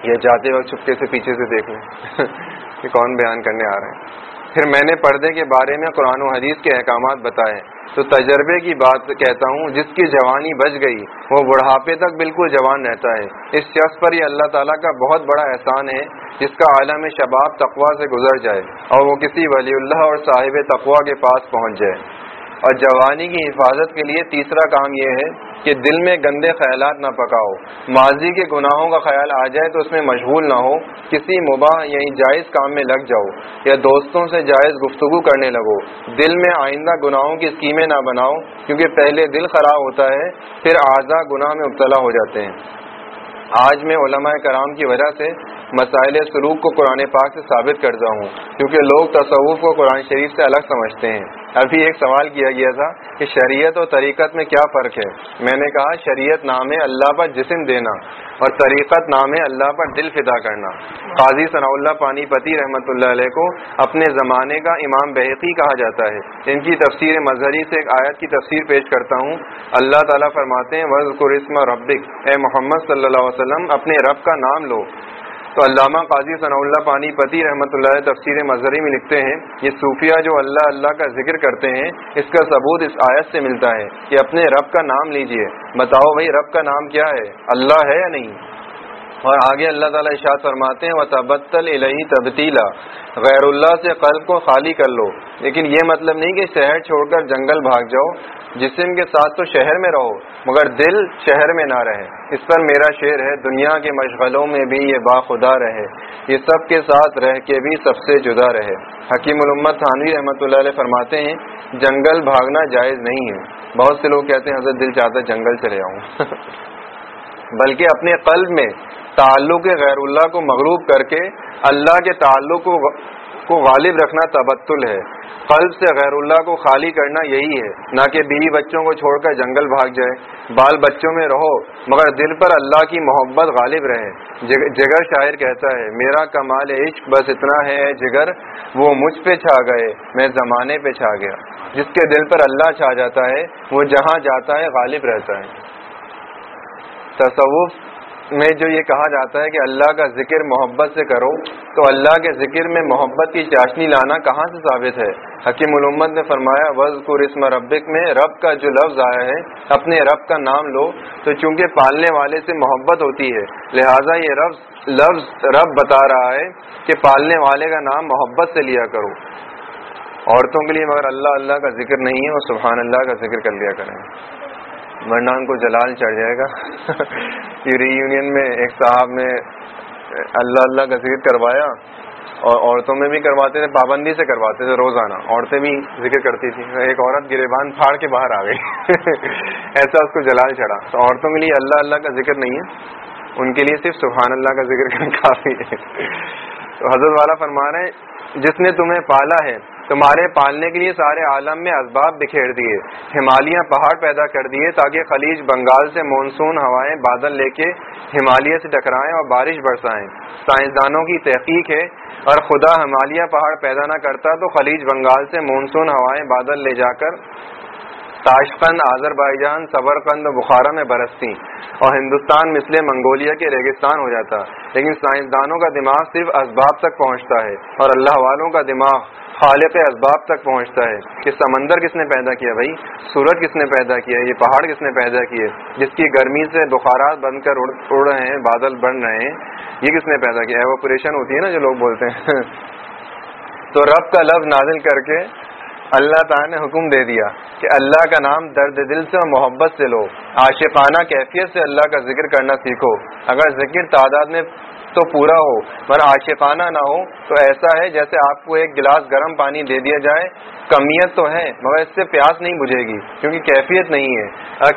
یہ جاتے وقت چھپکے سے پیچھے سے دیکھ لیں کہ کون بیان کرنے آ رہے ہیں۔ پھر میں نے پردے کے بارے میں قرآن و حدیث کے احکامات بتائے۔ تو تجربے کی بات کہتا ہوں، جس کی جوانی بچ گئی، وہ بڑھاپے تک بالکل جوان رہتا ہے۔ اس شخص پر یہ اللہ تعالیٰ کا بہت بڑا احسان ہے، جس کا عالم شباب تقوا سے گزر جائے اور وہ کسی ولی اللہ اور صاحب تقوا کے پاس پہنچ جائے۔ اور جوانی کی حفاظت کے لیے تیسرا کام یہ ہے کہ دل میں گندے خیالات نہ پکاؤ۔ ماضی کے گناہوں کا خیال آ جائے تو اس میں مشغول نہ ہو، کسی مباح یعنی جائز کام میں لگ جاؤ یا دوستوں سے جائز گفتگو کرنے لگو۔ دل میں آئندہ گناہوں کی اسکیمیں نہ بناؤ، کیونکہ پہلے دل خراب ہوتا ہے، پھر اعضا گناہ میں مبتلا ہو جاتے ہیں۔ آج میں علماء کرام کی وجہ سے مسائل سلوک کو قرآن پاک سے ثابت کرتا ہوں، کیونکہ لوگ تصوف کو قرآن شریف سے الگ سمجھتے ہیں۔ ابھی ایک سوال کیا گیا تھا کہ شریعت اور طریقت میں کیا فرق ہے؟ میں نے کہا، شریعت نام اللہ پر جسم دینا اور طریقت نام اللہ پر دل فدا کرنا۔ قاضی ثناء اللہ پانی پتی رحمۃ اللہ علیہ کو اپنے زمانے کا امام بحقی کہا جاتا ہے۔ ان کی تفسیر مظہری سے ایک آیت کی تفسیر پیش کرتا ہوں۔ اللہ تعالیٰ فرماتے ہیں وز قرسم ربک۔ اے محمد صلی اللہ علیہ وسلم، اپنے رب کا نام لو۔ تو علامہ قاضی ثناء اللہ پانی پتی رحمۃ اللہ تفسیر مظہری میں لکھتے ہیں، یہ صوفیہ جو اللہ اللہ کا ذکر کرتے ہیں، اس کا ثبوت اس آیت سے ملتا ہے کہ اپنے رب کا نام لیجیے۔ بتاؤ بھائی، رب کا نام کیا ہے؟ اللہ ہے یا نہیں؟ اور آگے اللہ تعالیٰ اشاعت فرماتے ہیں وہ تبتل الہی تبتیلا غیر اللہ سے قلب کو خالی کر لو۔ لیکن یہ مطلب نہیں کہ شہر چھوڑ کر جنگل بھاگ جاؤ، جسم کے ساتھ تو شہر میں رہو، مگر دل شہر میں نہ رہے۔ اس پر میرا شعر ہے، دنیا کے مشغلوں میں بھی یہ باخدا رہے۔ یہ سب کے ساتھ رہ کے بھی سب سے جدا رہے۔ حکیم الامت تھانوی رحمۃ اللہ علیہ فرماتے ہیں، جنگل بھاگنا جائز نہیں ہے۔ بہت سے لوگ کہتے ہیں، حضرت دل چاہتا جنگل چلے آؤں۔ بلکہ اپنے قلب میں تعلق غیر اللہ کو مغروب کر کے اللہ کے تعلق کو غالب رکھنا تبتل ہے۔ قلب سے غیر اللہ کو خالی کرنا یہی ہے۔ نہ کہ بیوی بچوں کو چھوڑ کر جنگل بھاگ جائے۔ بال بچوں میں رہو، مگر دل پر اللہ کی محبت غالب رہے۔ جگر شاعر کہتا ہے، میرا کمال عشق بس اتنا ہے جگر، وہ مجھ پہ چھا گئے، میں زمانے پہ چھا گیا۔ جس کے دل پر اللہ چھا جاتا ہے، وہ جہاں جاتا ہے غالب رہتا ہے۔ تصوف میں جو یہ کہا جاتا ہے کہ اللہ کا ذکر محبت سے کرو، تو اللہ کے ذکر میں محبت کی چاشنی لانا کہاں سے ثابت ہے؟ حکیم علومت نے فرمایا وز قرسم ربک میں رب کا جو لفظ آیا ہے، اپنے رب کا نام لو۔ تو چونکہ پالنے والے سے محبت ہوتی ہے، لہٰذا یہ رب، لفظ رب بتا رہا ہے کہ پالنے والے کا نام محبت سے لیا کرو۔ عورتوں کے لیے مگر اللہ اللہ کا ذکر نہیں ہے اور سبحان اللہ کا ذکر کر لیا کریں۔ ورنہ ان کو جلال چڑھ جائے گا۔ ری یونین میں ایک صاحب نے اللہ اللہ کا ذکر کروایا اور عورتوں میں بھی کرواتے تھے، پابندی سے کرواتے تھے روزانہ۔ عورتیں بھی ذکر کرتی تھیں۔ ایک عورت گریبان پھاڑ کے باہر آ گئی۔ ایسا اس کو جلال چڑھا۔ تو عورتوں کے لیے اللہ اللہ کا ذکر نہیں ہے۔ ان کے لیے صرف سبحان اللہ کا ذکر کافی ہے۔ تو حضرت والا فرما رہے ہیں، جس نے تمہیں پالا ہے تمہارے پالنے کے لیے سارے عالم میں اسباب بکھیر دیے ہمالیہ پہاڑ پیدا کر دیے تاکہ خلیج بنگال سے مونسون ہوائیں بادل لے کے ہمالیہ سے ٹکرائیں اور بارش برسائیں۔ سائنسدانوں کی تحقیق ہے، اور خدا ہمالیہ پہاڑ پیدا نہ کرتا تو خلیج بنگال سے مونسون ہوائیں بادل لے جا کر تاشقند آذر بائی جان صبر قند بخارا میں برستی اور ہندوستان مثل منگولیا کے ریگستان ہو جاتا۔ لیکن سائنسدانوں کا دماغ صرف اسباب تک پہنچتا ہے اور اللہ والوں کا دماغ خالق اسباب تک پہنچتا ہے کہ سمندر کس نے پیدا کیا بھائی؟ سورج کس نے پیدا کیا؟ یہ پہاڑ کس نے پیدا کیے؟ جس کی گرمی سے بخارات بن کر اڑ رہے ہیں، بادل بن رہے ہیں، یہ کس نے پیدا کیا؟ ایوپریشن ہوتی ہے نا جو لوگ بولتے ہیں۔ تو رب کا لفظ نازل کر کے اللہ تعالیٰ نے حکم دے دیا کہ اللہ کا نام درد دل سے اور محبت سے لو۔ عاشقانہ کیفیت سے اللہ کا ذکر کرنا سیکھو۔ اگر ذکر تعداد میں تو پورا ہو۔ مگر عاشقانہ نہ ہو تو ایسا ہے جیسے آپ کو ایک گلاس گرم پانی دے دیا جائے۔ کمیت تو ہے، مگر اس سے پیاس نہیں بجھے گی، کیونکہ کیفیت نہیں ہے۔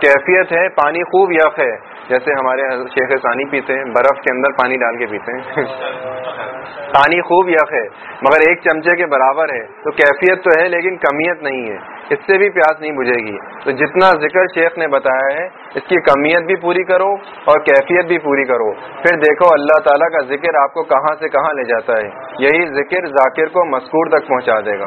کیفیت ہے پانی خوب یخ ہے، جیسے ہمارے شیخ ثانی پیتے ہیں، برف کے اندر پانی ڈال کے پیتے ہیں۔ پانی خوب یخ ہے، مگر ایک چمچے کے برابر ہے۔ تو کیفیت تو ہے، لیکن کمیت نہیں ہے۔ اس سے بھی پیاس نہیں بجھے گی۔ تو جتنا ذکر شیخ نے بتایا ہے، اس کی کمیت بھی پوری کرو اور کیفیت بھی پوری کرو۔ پھر دیکھو اللہ تعالیٰ کا ذکر آپ کو کہاں سے کہاں لے جاتا ہے۔ یہی ذکر ذاکر کو مسکور تک پہنچا دے گا۔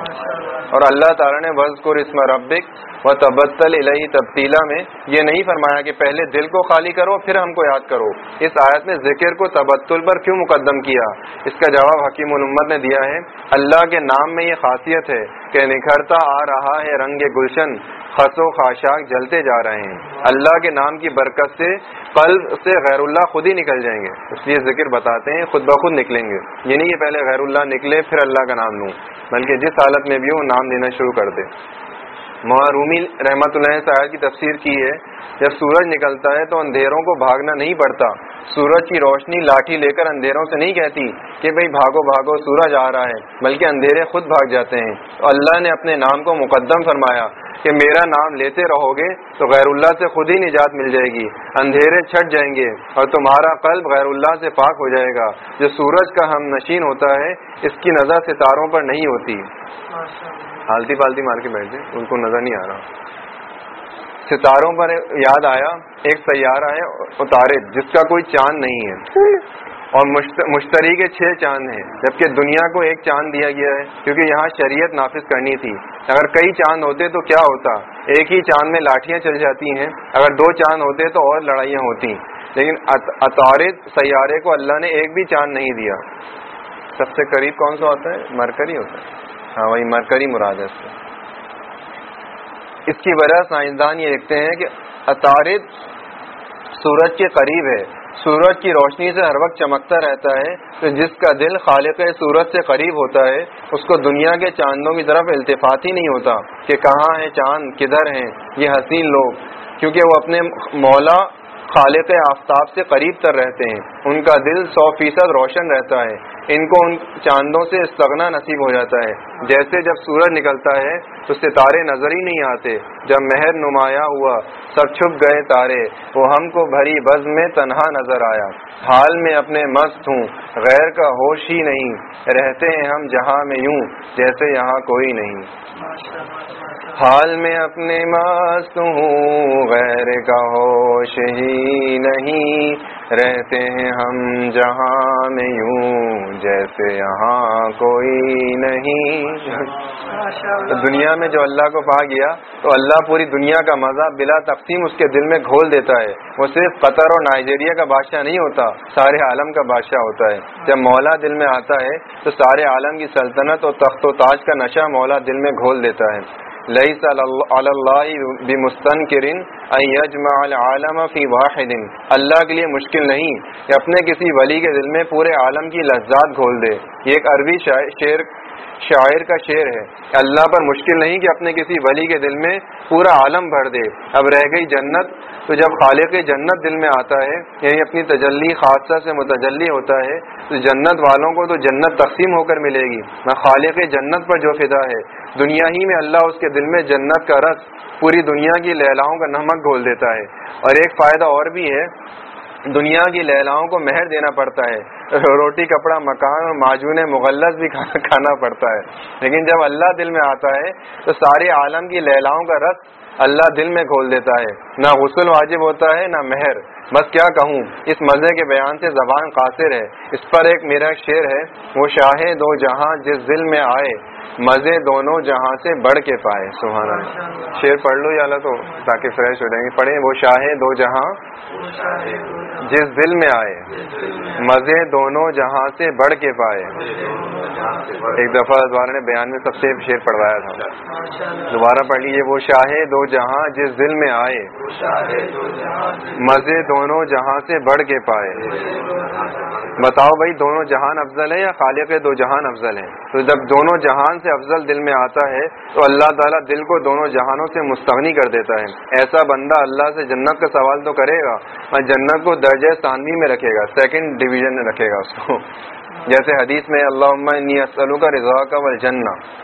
اور اللہ تعالیٰ نے وز کو اسم ربک و تبتل الہی تبدیلا میں یہ نہیں فرمایا کہ پہلے دل کو خالی کرو، پھر ہم کو یاد کرو۔ اس آیت میں ذکر کو تبتل پر کیوں مقدم کیا؟ اس کا جواب حکیم الامت نے دیا ہے۔ اللہ کے نام میں یہ خاصیت ہے۔ کہ نکھرتا آ رہا ہے۔ رنگ گلشن خس و خاشاک جلتے جا رہے ہیں۔ اللہ کے نام کی برکت سے قلب سے غیر اللہ خود ہی نکل جائیں گے۔ اس لیے ذکر بتاتے ہیں، خود بخود نکلیں گے۔ یہ کہ پہلے غیر اللہ نکلے، پھر اللہ کا نام لوں۔ بلکہ جس حالت میں بھی ہوں نام دینا شروع کر دے۔ معرومی رحمت اللہ صاحب کی تفسیر کی ہے۔ جب سورج نکلتا ہے تو اندھیروں کو بھاگنا نہیں پڑتا۔ سورج کی روشنی لاٹھی لے کر اندھیروں سے نہیں کہتی کہ بھئی بھاگو بھاگو سورج آ رہا ہے بلکہ اندھیرے خود بھاگ جاتے ہیں۔ اللہ نے اپنے نام کو مقدم فرمایا کہ میرا نام لیتے رہو گے تو غیر اللہ سے خود ہی نجات مل جائے گی۔ اندھیرے چھٹ جائیں گے اور تمہارا قلب غیر اللہ سے پاک ہو جائے گا۔ جو سورج کا ہم نشین ہوتا ہے اس کی نظر ستاروں پر نہیں ہوتی۔ ہالتی پالتی مار کے بیٹھ جائے ان کو نظر نہیں آ رہا۔ ستاروں پر یاد آیا، ایک سیارہ ہے، اتارے، جس کا کوئی چاند نہیں ہے۔ اور مشتری کے چھ چاند ہیں، جبکہ دنیا کو ایک چاند دیا گیا ہے، کیونکہ یہاں شریعت نافذ کرنی تھی۔ اگر کئی چاند ہوتے تو کیا ہوتا؟ ایک ہی چاند میں لاٹیاں چل جاتی ہیں۔ اگر دو چاند ہوتے تو اور لڑائیاں ہوتی۔ لیکن اطارد سیارے کو اللہ نے ایک بھی چاند نہیں دیا۔ سب سے قریب کون سا ہوتا ہے؟ مرکری ہوتا ہے۔ ہاں وہی مرکری مراد ہے اس اس کی وجہ سائنسدان یہ لکھتے ہیں کہ اطارد سورج کے قریب ہے۔ سورج کی روشنی سے ہر وقت چمکتا رہتا ہے۔ تو جس کا دل خالق سورج سے قریب ہوتا ہے، اس کو دنیا کے چاندوں کی طرف التفاط ہی نہیں ہوتا کہ کہاں ہے چاند، کدھر ہیں۔ یہ حسین لوگ، کیونکہ وہ اپنے مولا خالق آفتاب سے قریب تر رہتے ہیں۔ ان کا دل سو فیصد روشن رہتا ہے۔ ان کو ان چاندوں سے استغنا نصیب ہو جاتا ہے۔ جیسے جب سورج نکلتا ہے، تو ستارے نظر ہی نہیں آتے۔ جب مہر نمایاں ہوا، سب چھپ گئے تارے۔ وہ ہم کو بھری بز میں تنہا نظر آیا۔ حال میں اپنے مست ہوں، غیر کا ہوش ہی نہیں۔ رہتے ہیں ہم جہاں میں یوں، جیسے یہاں کوئی نہیں۔ حال میں اپنے مست ہوں غیر کا ہوش ہی نہیں۔ رہتے ہیں ہم جہاں میں یوں جیسے یہاں کوئی نہیں۔ تو دنیا میں جو اللہ کو پا گیا تو اللہ پوری دنیا کا مزہ بلا تقسیم اس کے دل میں گھول دیتا ہے۔ وہ صرف قطر اور نائجیریا کا بادشاہ نہیں ہوتا سارے عالم کا بادشاہ ہوتا ہے۔ جب مولا دل میں آتا ہے تو سارے عالم کی سلطنت اور تخت و تاج کا نشہ مولا دل میں گھول دیتا ہے۔ لئی صلی ان کرن عالم فی واحد. اللہ کے لیے مشکل نہیں کہ اپنے کسی ولی کے دل میں پورے عالم کی لذات گھول دے. یہ ایک عربی شعر شاعر کا شعر ہے اللہ پر مشکل نہیں کہ اپنے کسی ولی کے دل میں پورا عالم بھر دے۔ اب رہ گئی جنت، تو جب خالق جنت دل میں آتا ہے یعنی اپنی تجلی خاصہ سے متجلی ہوتا ہے، تو جنت والوں کو تو جنت تقسیم ہو کر ملے گی۔ خالق جنت پر جو فدا ہے، دنیا ہی میں اللہ اس کے دل میں جنت کا رس پوری دنیا کی لہلاؤں کا نمک گھول دیتا ہے۔ اور ایک فائدہ اور بھی ہے دنیا کی لہلاؤں کو مہر دینا پڑتا ہے۔ روٹی، کپڑا، مکان اور معجون مغلس بھی کھانا پڑتا ہے۔ لیکن جب اللہ دل میں آتا ہے، تو سارے عالم کی لہلاؤں کا رس اللہ دل میں کھول دیتا ہے۔ نہ غسل واجب ہوتا ہے، نہ مہر۔ بس کیا کہوں، اس مزے کے بیان سے زبان قاصر ہے۔ اس پر ایک میرا شعر ہے، وہ شاہ دو جہاں جس دل میں آئے۔ مزے دونوں جہاں سے بڑھ کے پائے سہانا شیر پڑھ لو یا تو تاکہ فریش ہو جائیں گے۔ پڑھیں وہ شاہ دو جہاں جس دل میں آئے۔ مزے دونوں جہاں سے بڑھ کے پائے۔ ایک دفعہ دوبارہ نے بیان میں سب سے شیر پڑھوایا تھا۔ دوبارہ پڑھ لیجیے وہ شاہ دو جہاں جس دل میں آئے۔ مزے دونوں جہاں سے بڑھ کے پائے۔ بتاؤ بھائی دونوں جہان افضل ہے یا خالق دو جہان افضل ہے تو جب دونوں جہان سے افضل دل میں آتا ہے تو اللہ تعالیٰ دل کو دونوں جہانوں سے مستغنی کر دیتا ہے۔ ایسا بندہ اللہ سے جنت کا سوال تو کرے گا اور جنت کو درجہ ثانوی میں رکھے گا سیکنڈ ڈویژن میں رکھے گا اس کو۔ جیسے حدیث میں اللہ اسلو کا رضا کا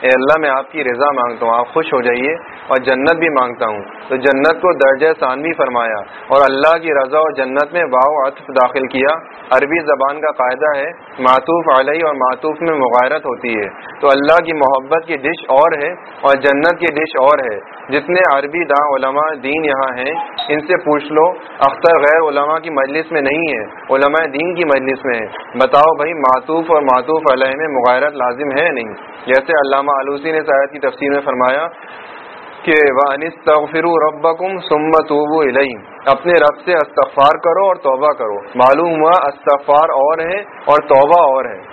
اے اللہ، میں آپ کی رضا مانگتا ہوں، آپ خوش ہو جائیے اور جنت بھی مانگتا ہوں۔ تو جنت کو درجہ ثانوی فرمایا اور اللہ کی رضا اور جنت میں واؤ عطف داخل کیا۔ عربی زبان کا قاعدہ ہے، معطوف علیہ اور معطوف میں مغیرت ہوتی ہے۔ تو اللہ کی محبت کی ڈش اور ہے اور جنت کی ڈش اور ہے۔ جتنے عربی داں علماء دین یہاں ہیں، ان سے پوچھ لو۔ اختر غیر علماء کی مجلس میں نہیں ہے، علماء دین کی مجلس میں ہے۔ بتاؤ بھائی، معطوف اور معطوف علیہ میں مغیرت لازم ہے نہیں؟ جیسے علامہ آلوسی نے شاید کی تفسیر میں فرمایا کہ ربکم ثم توبوا الیہ اپنے رب سے استغفار کرو اور توبہ کرو۔ معلوم ہوا، استغفار اور ہے اور توبہ اور ہے۔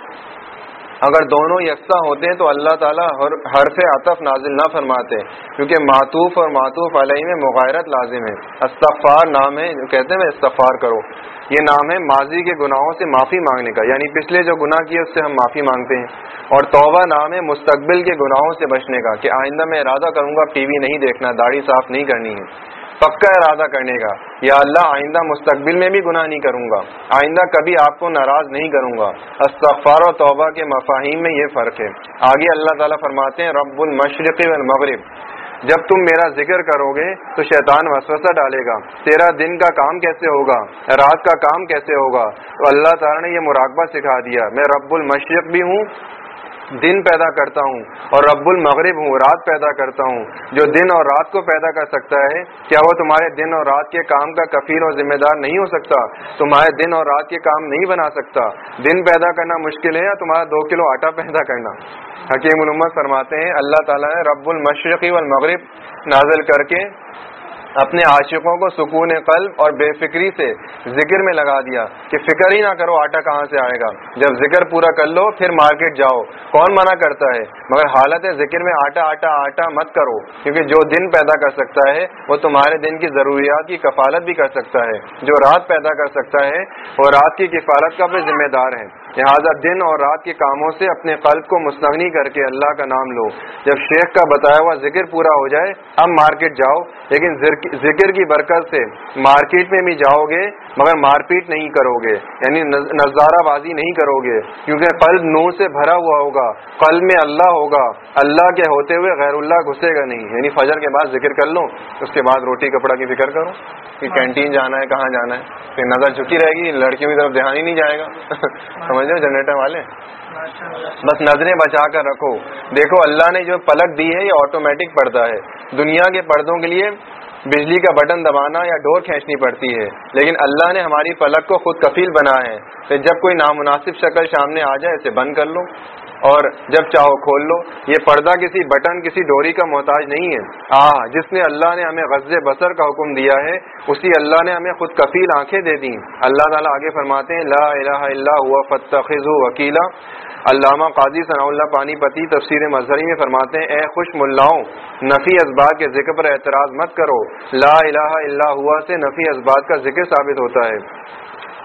اگر دونوں یکساں ہوتے ہیں تو اللہ تعالیٰ حرف عطف نازل نہ فرماتے، کیونکہ معطوف اور معطوف علیہ میں مغیرت لازم ہے۔ استغفار نام ہے، جو کہتے ہیں استغفار کرو۔ یہ نام ہے ماضی کے گناہوں سے معافی مانگنے کا یعنی پچھلے جو گناہ کیے، اس سے ہم معافی مانگتے ہیں۔ اور توبہ نام ہے مستقبل کے گناہوں سے بچنے کا، کہ آئندہ میں ارادہ کروں گا، ٹی وی نہیں دیکھنا، داڑھی صاف نہیں کرنی ہے۔ پکا ارادہ کرنے کا۔ یا اللہ، آئندہ مستقبل میں بھی گناہ نہیں کروں گا۔ آئندہ کبھی آپ کو ناراض نہیں کروں گا۔ استغفار و توبہ کے مفاہیم میں یہ فرق ہے۔ آگے اللہ تعالیٰ فرماتے ہیں، رب المشرق والمغرب، جب تم میرا ذکر کرو گے تو شیطان وسوسہ ڈالے گا۔ تیرا دن کا کام کیسے ہوگا؟ رات کا کام کیسے ہوگا؟ تو اللہ تعالیٰ نے یہ مراقبہ سکھا دیا۔ میں رب المشرق بھی ہوں دن پیدا کرتا ہوں اور رب المغرب ہوں، رات پیدا کرتا ہوں۔ جو دن اور رات کو پیدا کر سکتا ہے، کیا وہ تمہارے دن اور رات کے کام کا کفیل اور ذمہ دار نہیں ہو سکتا؟ تمہارے دن اور رات کے کام نہیں بنا سکتا۔ دن پیدا کرنا مشکل ہے یا تمہارا دو کلو آٹا پیدا کرنا؟ حکیم علومت فرماتے ہیں، اللہ تعالیٰ نے رب المشرقی والمغرب نازل کر کے اپنے عاشقوں کو سکون قلب اور بے فکری سے ذکر میں لگا دیا کہ فکر ہی نہ کرو آٹا کہاں سے آئے گا۔ جب ذکر پورا کر لو، پھر مارکیٹ جاؤ۔ کون منع کرتا ہے؟ مگر حالت ذکر میں آٹا آٹا آٹا مت کرو، کیونکہ جو دن پیدا کر سکتا ہے، وہ تمہارے دن کی ضروریات کی کفالت بھی کر سکتا ہے۔ جو رات پیدا کر سکتا ہے، وہ رات کی کفالت کا بھی ذمہ دار ہے۔ لہٰذا دن اور رات کے کاموں سے اپنے قلب کو مستغنی کر کے اللہ کا نام لو۔ جب شیخ کا بتایا ہوا ذکر پورا ہو جائے، اب مارکیٹ جاؤ۔ لیکن ذکر کی برکت سے مارکیٹ میں بھی جاؤ گے، مگر مار پیٹ نہیں کرو گے۔ یعنی نظارہ بازی نہیں کرو گے۔ کیونکہ قلب نو سے بھرا ہوا ہوگا، قلب میں اللہ ہوگا۔ اللہ کے ہوتے ہوئے غیر اللہ گھسے گا نہیں۔ یعنی فجر کے بعد ذکر کر لو، اس کے بعد روٹی، کپڑا کی فکر کرو۔ کہ کینٹین جانا ہے، کہاں جانا ہے؟ پھر نظر جھکی رہے گی، لڑکیوں کی طرف دھیان ہی نہیں جائے گا۔ سمجھ رہے جنریٹر والے؟ بس نظریں بچا کر رکھو۔ دیکھو اللہ نے جو پلک دی ہے یہ آٹومیٹک پڑتا ہے۔ دنیا کے پردوں کے لیے بجلی کا بٹن دبانا یا ڈور کھینچنی پڑتی ہے۔ لیکن اللہ نے ہماری پلک کو خود کفیل بنا ہے۔ جب کوئی نامناسب شکل سامنے آ جائے اسے بند کر لو۔ اور جب چاہو کھول لو، یہ پردہ کسی بٹن، کسی ڈوری کا محتاج نہیں ہے۔ آ جس نے اللہ نے ہمیں غز بسر کا حکم دیا ہے، اسی اللہ نے ہمیں خود کفیل آنکھیں دے دی اللہ تعالیٰ آگے فرماتے ہیں، لا الہ الا ہوا فتخذ وکیلا۔ علامہ قاضی ثناء اللہ پانی پتی تفسیر مظہری میں فرماتے ہیں، اے خوش ملاؤں، نفی ازباد کے ذکر پر اعتراض مت کرو۔ لا الہ الا ہوا سے نفی ازباد کا ذکر ثابت ہوتا ہے۔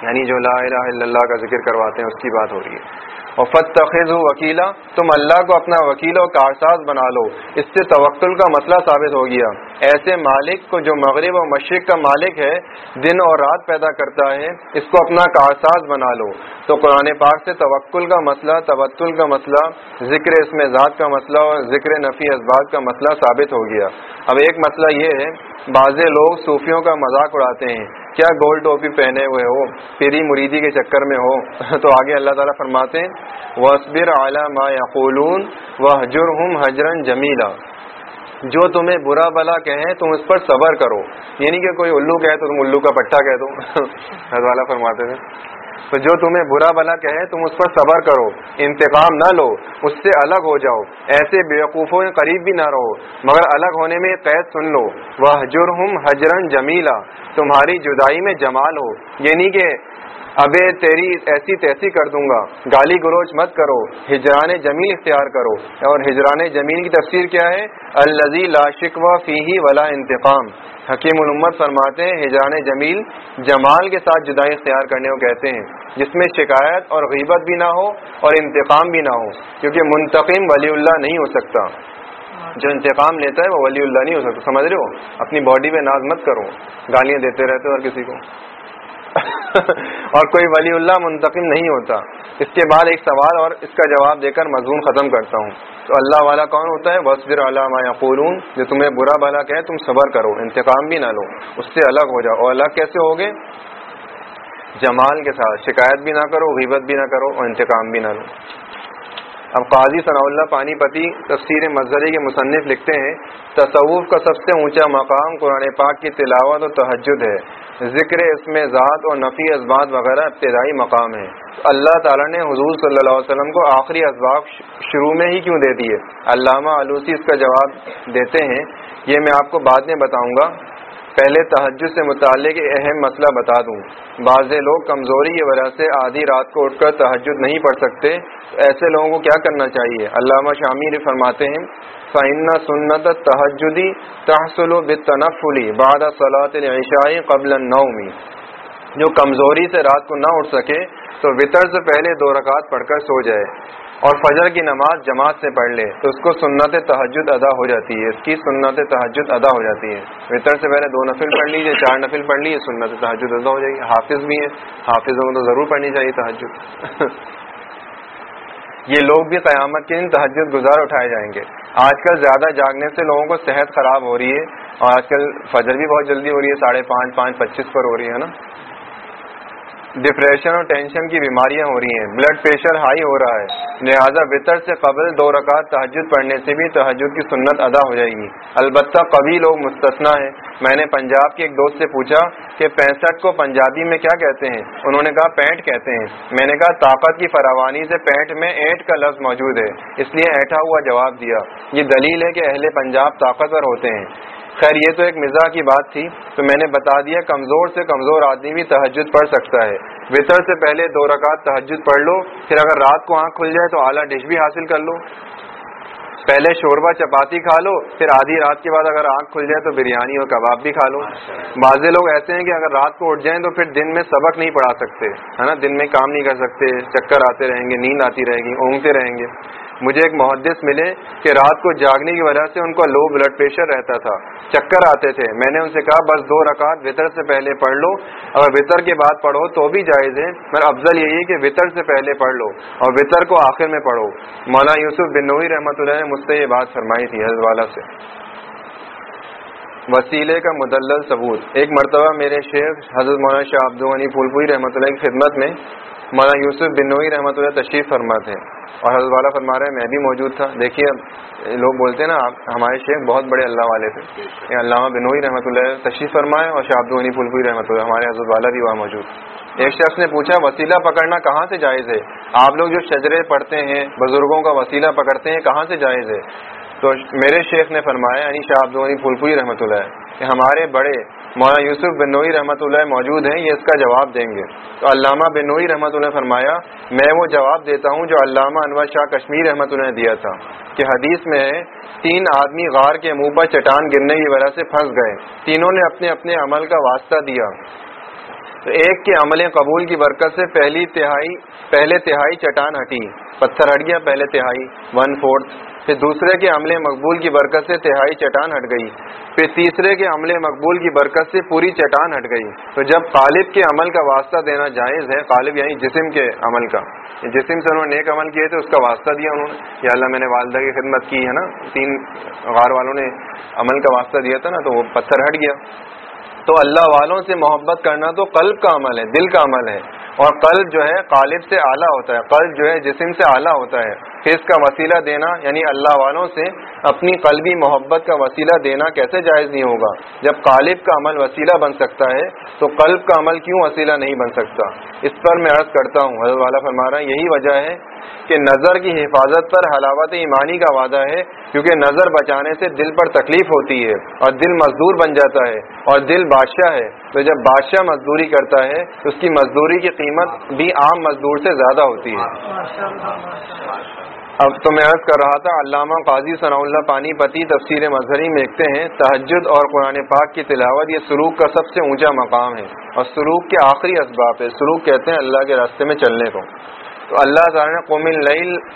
یعنی جو لا الہ الا اللہ کا ذکر کرواتے ہیں، اس کی بات ہو رہی ہے۔ اور فتخذ وکیلا تم اللہ کو اپنا وکیل و کارساز بنا لو۔ اس سے توکل کا مسئلہ ثابت ہو گیا۔ ایسے مالک کو جو مغرب و مشرق کا مالک ہے، دن اور رات پیدا کرتا ہے، اس کو اپنا کارساز بنا لو۔ تو قرآن پاک سے توکل کا مسئلہ تبتل کا مسئلہ، ذکر اس میں ذات کا مسئلہ اور ذکر نفی اسباب کا مسئلہ ثابت ہو گیا۔ اب ایک مسئلہ یہ ہے، بعض لوگ صوفیوں کا مذاق اڑاتے ہیں۔ کیا گول ٹوپی پہنے ہوئے ہو؟ تیری مریدی کے چکر میں ہو؟ تو آگے اللہ تعالیٰ فرماتے ہیں وصبر ما یقولون وحجر ہم حجرن جمیلا جو تمہیں برا بلا کہیں، تم اس پر صبر کرو۔ یعنی کہ کوئی الو کہے تو تم الو کا پٹھا کہہ دو۔ حضرت فرماتے تھے۔ تو جو تمہیں برا بلا کہے تم اس پر صبر کرو، انتقام نہ لو، اس سے الگ ہو جاؤ۔ ایسے بیوقوفوں کے قریب بھی نہ رہو، مگر الگ ہونے میں قید سن لو۔ وہ جرم حجرن جمیلا تمہاری جدائی میں جمال ہو یعنی کہ ابے تیری ایسی تیسی کر دوں گا۔ گالی گلوچ مت کرو۔ ہجران جمیل اختیار کرو۔ اور ہجران جمیل کی تفسیر کیا ہے؟ الزی لا شکوہ فی ولا انتقام۔ حکیم الامت فرماتے ہیں، ہجران جمیل جمال کے ساتھ جدائی اختیار کرنے کو کہتے ہیں، جس میں شکایت اور غیبت بھی نہ ہو اور انتقام بھی نہ ہو، کیونکہ منتقم ولی اللہ نہیں ہو سکتا۔ جو انتقام لیتا ہے، وہ ولی اللہ نہیں ہو سکتا۔ سمجھ رہے ہو؟ اپنی باڈی پہ ناز مت کرو۔ گالیاں دیتے رہتے ہو اور کسی کو۔ اور کوئی ولی اللہ منتقم نہیں ہوتا۔ اس کے بعد ایک سوال اور اس کا جواب دے کر مضمون ختم کرتا ہوں۔ تو اللہ والا کون ہوتا ہے؟ وصبر علامہ قولون جو تمہیں برا بھلا کہ تم صبر کرو، انتقام بھی نہ لو۔ اس سے الگ ہو جاؤ۔ اور الگ کیسے ہوگے؟ جمال کے ساتھ۔ شکایت بھی نہ کرو، غیبت بھی نہ کرو اور انتقام بھی نہ لو۔ اب قاضی ثناء اللہ پانی پتی تفسیر مظہری کے مصنف لکھتے ہیں، تصوف کا سب سے اونچا مقام قرآن پاک کی تلاوت و تحجد ہے۔ ذکر اس میں ذات اور نفی اسباب وغیرہ ابتدائی مقام ہے اللہ تعالیٰ نے حضور صلی اللہ علیہ وسلم کو آخری اسباب شروع میں ہی کیوں دے دیے؟ علامہ آلوسی اس کا جواب دیتے ہیں۔ یہ میں آپ کو بعد میں بتاؤں گا۔ پہلے تحجد سے متعلق اہم مسئلہ بتا دوں۔ بعض لوگ کمزوری کی وجہ سے آدھی رات کو اٹھ کر تحجد نہیں پڑھ سکتے۔ ایسے لوگوں کو کیا کرنا چاہیے؟ علامہ شامل فرماتے ہیں فعن سنت تحجدی تحصل و بتنفلی بعد صلاح عشائی قبل نومی جو کمزوری سے رات کو نہ اٹھ سکے، تو وطر سے پہلے دو رکعت پڑھ کر سو جائے۔ اور فجر کی نماز جماعت سے پڑھ لے تو اس کو سنت تحجد ادا ہو جاتی ہے۔ اس کی سنت تحجد ادا ہو جاتی ہے۔ وطر سے پہلے دو نفل پڑھ لیجیے چار نفل پڑھ لیجیے سنت تحجد ادا ہو جائے گی۔ حافظ بھی ہے حافظوں کو تو ضرور پڑھنی چاہیے تحجد یہ لوگ بھی قیامت کے دن تحجد گزار اٹھائے جائیں گے۔ آج کل زیادہ جاگنے سے لوگوں کو صحت خراب ہو رہی ہے اور آج کل فجر بھی بہت جلدی ہو رہی ہے۔ ساڑھے پانچ پانچ، پچیس پر ہو رہی ہے نا؟ ڈپریشن اور ٹینشن کی بیماریاں ہو رہی ہیں۔ بلڈ پریشر ہائی ہو رہا ہے۔ لہٰذا وطر سے قبل دو رکعت تحجد پڑھنے سے بھی تحجد کی سنت ادا ہو جائے گی۔ البتہ کبھی لوگ مستثنا ہیں۔ میں نے پنجاب کے ایک دوست سے پوچھا کہ پینسٹھ کو پنجابی میں کیا کہتے ہیں؟ انہوں نے کہا پینٹ کہتے ہیں۔ میں نے کہا طاقت کی فراوانی سے پینٹ میں اینٹ کا لفظ موجود ہے۔ اس لیے ایٹھا ہوا جواب دیا۔ یہ دلیل ہے کہ اہل پنجاب طاقتور ہوتے ہیں۔ خیر، یہ تو ایک مزاح کی بات تھی، تو میں نے بتا دیا، کمزور سے کمزور آدمی بھی تحجد پڑھ سکتا ہے۔ وطر سے پہلے دو رکعت تحجد پڑھ لو، پھر اگر رات کو آنکھ کھل جائے تو اعلیٰ ڈش بھی حاصل کر لو۔ پہلے شوربہ چپاتی کھا لو، پھر آدھی رات کے بعد اگر آنکھ کھل جائے تو بریانی اور کباب بھی کھا لو۔ بعض لوگ ایسے ہیں کہ اگر رات کو اٹھ جائیں تو پھر دن میں سبق نہیں پڑھا سکتے، ہے نا؟ دن میں کام نہیں کر سکتے، چکر آتے رہیں گے، نیند آتی رہے گی، اونگتے رہیں گے۔ مجھے ایک محدث ملے کہ رات کو جاگنے کی وجہ سے ان کو لو بلڈ پریشر رہتا تھا، چکر آتے تھے۔ میں نے ان سے کہا، بس دو رکعت وطر سے پہلے پڑھ لو، اگر وطر کے بعد پڑھو تو بھی جائز ہے۔ مگر افضل یہی ہے کہ وطر سے پہلے پڑھ لو اور وطر کو آخر میں پڑھو۔ مولانا یوسف بن نوی رحمۃ اللہ نے مجھ سے یہ بات فرمائی تھی، حضرت والا سے۔ وسیلے کا مدلل ثبوت۔ ایک مرتبہ میرے شیخ حضرت مولانا شاہ عبد الغنی پھول پوری رحمۃ اللہ کی خدمت میں مولانا یوسف بنوئی رحمۃ اللہ تشریف فرما تھے اور حضرت والا فرما رہے میں بھی موجود تھا۔ دیکھیے، لوگ بولتے ہیں نا ہمارے شیخ بہت بڑے اللہ والے تھے۔ علامہ بنوئی رحمۃ اللہ تشریف فرمائے اور شاہ عبدالغنی پھولپوئی رحمۃ اللہ، ہمارے حضرت والا بھی وہاں موجود۔ ایک شخص نے پوچھا، وسیلہ پکڑنا کہاں سے جائز ہے؟ آپ لوگ جو شجرے پڑھتے ہیں، بزرگوں کا وسیلہ پکڑتے ہیں، کہاں سے جائز ہے؟ تو میرے شیخ نے فرمایا یعنی شاہ عبدالغنی پھولپوئی رحمۃ اللہ کہ ہمارے بڑے مولانا یوسف بنوئی رحمۃ اللہ موجود ہیں، یہ اس کا جواب دیں گے۔ تو علامہ بنوئی رحمۃ اللہ فرمایا، میں وہ جواب دیتا ہوں جو علامہ انور شاہ کشمیر رحمۃ اللہ نے دیا تھا، کہ حدیث میں ہے تین آدمی غار کے منہ پر چٹان گرنے کی وجہ سے پھنس گئے۔ تینوں نے اپنے اپنے عمل کا واسطہ دیا۔ تو ایک کے عمل قبول کی برکت سے پہلی تہائی، پہلے تہائی چٹان ہٹی۔ پتھر ہٹ گیا، پہلے تہائی۔ ون فورتھ پھر دوسرے کے عمل مقبول کی برکت سے تہائی چٹان ہٹ گئی۔ پھر تیسرے کے عمل مقبول کی برکت سے پوری چٹان ہٹ گئی۔ تو جب قالب کے عمل کا واسطہ دینا جائز ہے، قالب یعنی جسم کے عمل کا۔ جسم سے انہوں نے نیک عمل کیے تھے، اس کا واسطہ دیا انہوں نے۔ یا اللہ میں نے والدہ کی خدمت کی، ہے نا؟ تین غار والوں نے عمل کا واسطہ دیا تھا نا، تو وہ پتھر ہٹ گیا۔ تو اللہ والوں سے محبت کرنا تو قلب کا عمل ہے، دل کا عمل ہے۔ اور قلب جو ہے، قالب سے اعلیٰ ہوتا ہے۔ قلب جو ہے، جسم سے اعلیٰ ہوتا ہے۔ پھر اس کا وسیلہ دینا یعنی اللہ والوں سے اپنی قلبی محبت کا وسیلہ دینا کیسے جائز نہیں ہوگا؟ جب قالب کا عمل وسیلہ بن سکتا ہے، تو قلب کا عمل کیوں وسیلہ نہیں بن سکتا؟ اس پر میں عرض کرتا ہوں، حضرت والا فرما رہا یہی وجہ ہے کہ نظر کی حفاظت پر حلاوت ایمانی کا وعدہ ہے، کیونکہ نظر بچانے سے دل پر تکلیف ہوتی ہے اور دل مزدور بن جاتا ہے اور دل بادشاہ ہے۔ تو جب بادشاہ مزدوری کرتا ہے تو اس کی مزدوری کی قیمت بھی عام مزدور سے زیادہ ہوتی ہے۔ اب تو میں عرض کر رہا تھا، علامہ قاضی ثناء اللہ پانی پتی تفسیر مظہری میں لکھتے ہیں، تہجد اور قرآن پاک کی تلاوت یہ سلوک کا سب سے اونچا مقام ہے اور سلوک کے آخری اسباب ہے۔ سلوک کہتے ہیں اللہ کے راستے میں چلنے کو۔ تو اللہ تعالیٰ نے قوم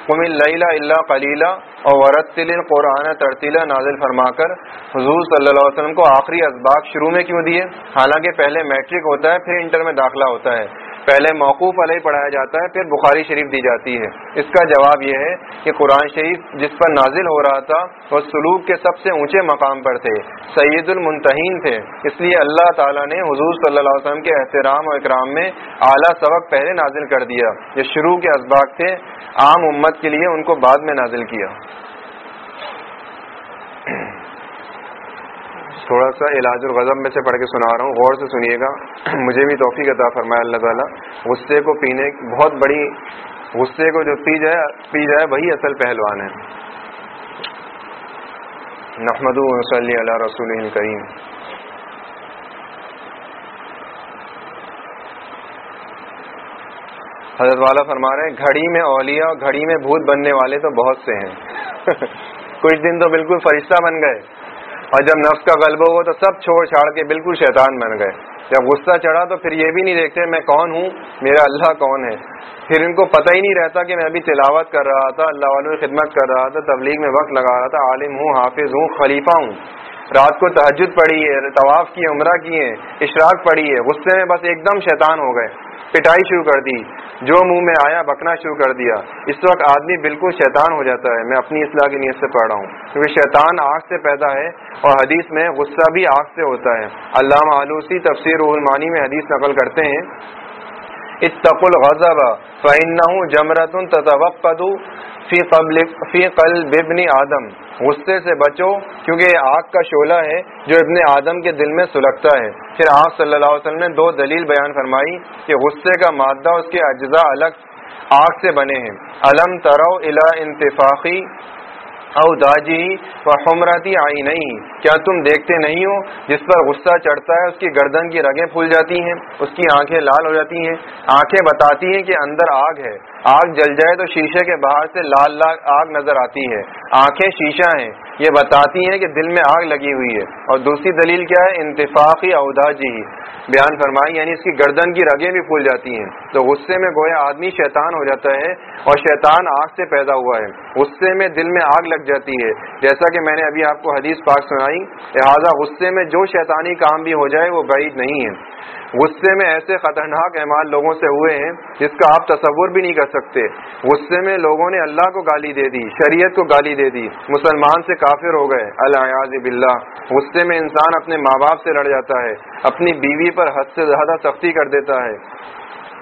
قوم اللہ اللہ کلیلہ اور ورتل قرآن ترتیلا نازل فرما کر حضور صلی اللہ علیہ وسلم کو آخری اسباق شروع میں کیوں دیے؟ حالانکہ پہلے میٹرک ہوتا ہے، پھر انٹر میں داخلہ ہوتا ہے۔ پہلے موقوف علیہ پڑھایا جاتا ہے، پھر بخاری شریف دی جاتی ہے۔ اس کا جواب یہ ہے کہ قرآن شریف جس پر نازل ہو رہا تھا، وہ سلوک کے سب سے اونچے مقام پر تھے۔ سید المنتہین تھے۔ اس لیے اللہ تعالیٰ نے حضور صلی اللہ علیہ وسلم کے احترام و اکرام میں اعلیٰ سبق پہلے نازل کر دیا۔ یہ شروع کے اسباق تھے۔ عام امت کے لیے ان کو بعد میں نازل کیا۔ تھوڑا سا علاج الغضب میں سے پڑھ کے سنا رہا ہوں۔ غور سے سنیے گا۔ مجھے بھی توفیق عطا فرمایا اللہ تعالیٰ۔ غصے کو پینے، بہت بڑی غصے کو جو پی جائے پی جائے، وہی اصل پہلوان ہے۔ نحمد صلی اللہ رسول کریم۔ حضرت والا فرما رہے ہیں، گھڑی میں اولیاء اور گھڑی میں بھوت بننے والے تو بہت سے ہیں۔ کچھ دن تو بالکل فرشتہ بن گئے۔ اور جب نفس کا غلبہ ہوا تو سب چھوڑ چھاڑ کے بالکل شیطان بن گئے۔ جب غصہ چڑھا تو پھر یہ بھی نہیں دیکھتے میں کون ہوں، میرا اللہ کون ہے؟ پھر ان کو پتہ ہی نہیں رہتا کہ میں ابھی تلاوت کر رہا تھا، اللہ والوں کی خدمت کر رہا تھا، تبلیغ میں وقت لگا رہا تھا، عالم ہوں، حافظ ہوں، خلیفہ ہوں۔ رات کو تحجد پڑھی ہے، طواف کی، عمرہ کی ہے اشراق پڑھی ہے، غصے میں بس ایک دم شیطان ہو گئے، پٹائی شروع کر دی، جو منہ میں آیا بکنا شروع کر دیا۔ اس وقت آدمی بالکل شیطان ہو جاتا ہے، میں اپنی اصلاح کی نیت سے پڑھ رہا ہوں۔ کیونکہ شیطان آگ سے پیدا ہے اور حدیث میں غصہ بھی آگ سے ہوتا ہے۔ علامہ آلوسی تفسیر المانی میں حدیث نقل کرتے ہیں۔ اتق الغضب فإنه جمرة تتوقد فی قبل فی قلب ابن آدم۔ غصے سے بچو، کیونکہ یہ آگ کا شعلہ ہے جو ابن آدم کے دل میں سلگتا ہے۔ پھر آپ صلی اللہ علیہ وسلم نے دو دلیل بیان فرمائی کہ غصے کا مادہ اس کے اجزاء الگ آگ سے بنے ہیں۔ علم ترو الا انتفاقی او داجی و حمراتی آئی نہیں کیا تم دیکھتے نہیں ہو؟ جس پر غصہ چڑھتا ہے، اس کی گردن کی رگیں پھول جاتی ہیں، اس کی آنکھیں لال ہو جاتی ہیں۔ آنکھیں بتاتی ہیں کہ اندر آگ ہے۔ آگ جل جائے تو شیشے کے باہر سے لال لال آگ نظر آتی ہے۔ آنکھیں شیشہ ہیں۔ یہ بتاتی ہیں کہ دل میں آگ لگی ہوئی ہے۔ اور دوسری دلیل کیا ہے؟ انتفاقی اوداجی بیان فرمائی یعنی اس کی گردن کی رگیں بھی پھول جاتی ہیں۔ تو غصے میں گویا آدمی شیطان ہو جاتا ہے اور شیطان آگ سے پیدا ہوا ہے۔ غصے میں دل میں آگ لگ جاتی ہے۔ جیسا کہ میں نے ابھی آپ کو حدیث پاک سنائی، لہٰذا غصے میں جو شیطانی کام بھی ہو جائے وہ بعید نہیں ہے۔ غصے میں ایسے خطرناک اعمال لوگوں سے ہوئے ہیں جس کا آپ تصور بھی نہیں کر سکتے۔ غصے میں لوگوں نے اللہ کو گالی دے دی، شریعت کو گالی دے دی، مسلمان سے کافر ہو گئے۔ الیاز باللہ۔ غصے میں انسان اپنے ماں باپ سے لڑ جاتا ہے، اپنی بیوی پر حد سے زیادہ سختی کر دیتا ہے،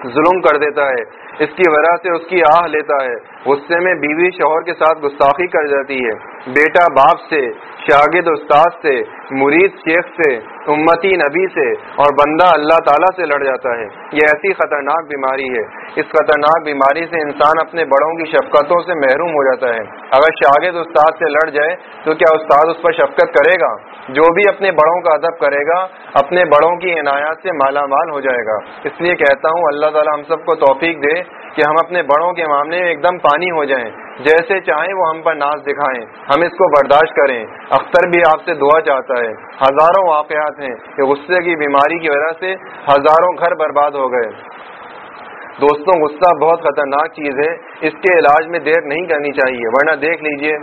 ظلم کر دیتا ہے۔ اس کی وجہ سے اس کی آہ لیتا ہے۔ غصے میں بیوی شوہر کے ساتھ گستاخی کر جاتی ہے۔ بیٹا باپ سے، شاگرد استاد سے، مرید شیخ سے، امتی نبی سے اور بندہ اللہ تعالیٰ سے لڑ جاتا ہے۔ یہ ایسی خطرناک بیماری ہے۔ اس خطرناک بیماری سے انسان اپنے بڑوں کی شفقتوں سے محروم ہو جاتا ہے۔ اگر شاگرد استاد سے لڑ جائے تو کیا استاد اس پر شفقت کرے گا؟ جو بھی اپنے بڑوں کا ادب کرے گا، اپنے بڑوں کی عنایات سے مالا مال ہو جائے گا۔ اس لیے کہتا ہوں، اللہ تعالیٰ ہم سب کو توفیق دے۔ کہ ہم اپنے بڑوں کے معاملے میں ایک دم پانی ہو جائیں، جیسے چاہیں وہ ہم پر ناز دکھائیں، ہم اس کو برداشت کریں۔ اختر بھی آپ سے دعا چاہتا ہے۔ ہزاروں واقعات ہیں کہ غصے کی بیماری کی وجہ سے ہزاروں گھر برباد ہو گئے۔ دوستوں، غصہ بہت خطرناک چیز ہے۔ اس کے علاج میں دیر نہیں کرنی چاہیے۔ ورنہ دیکھ لیجیے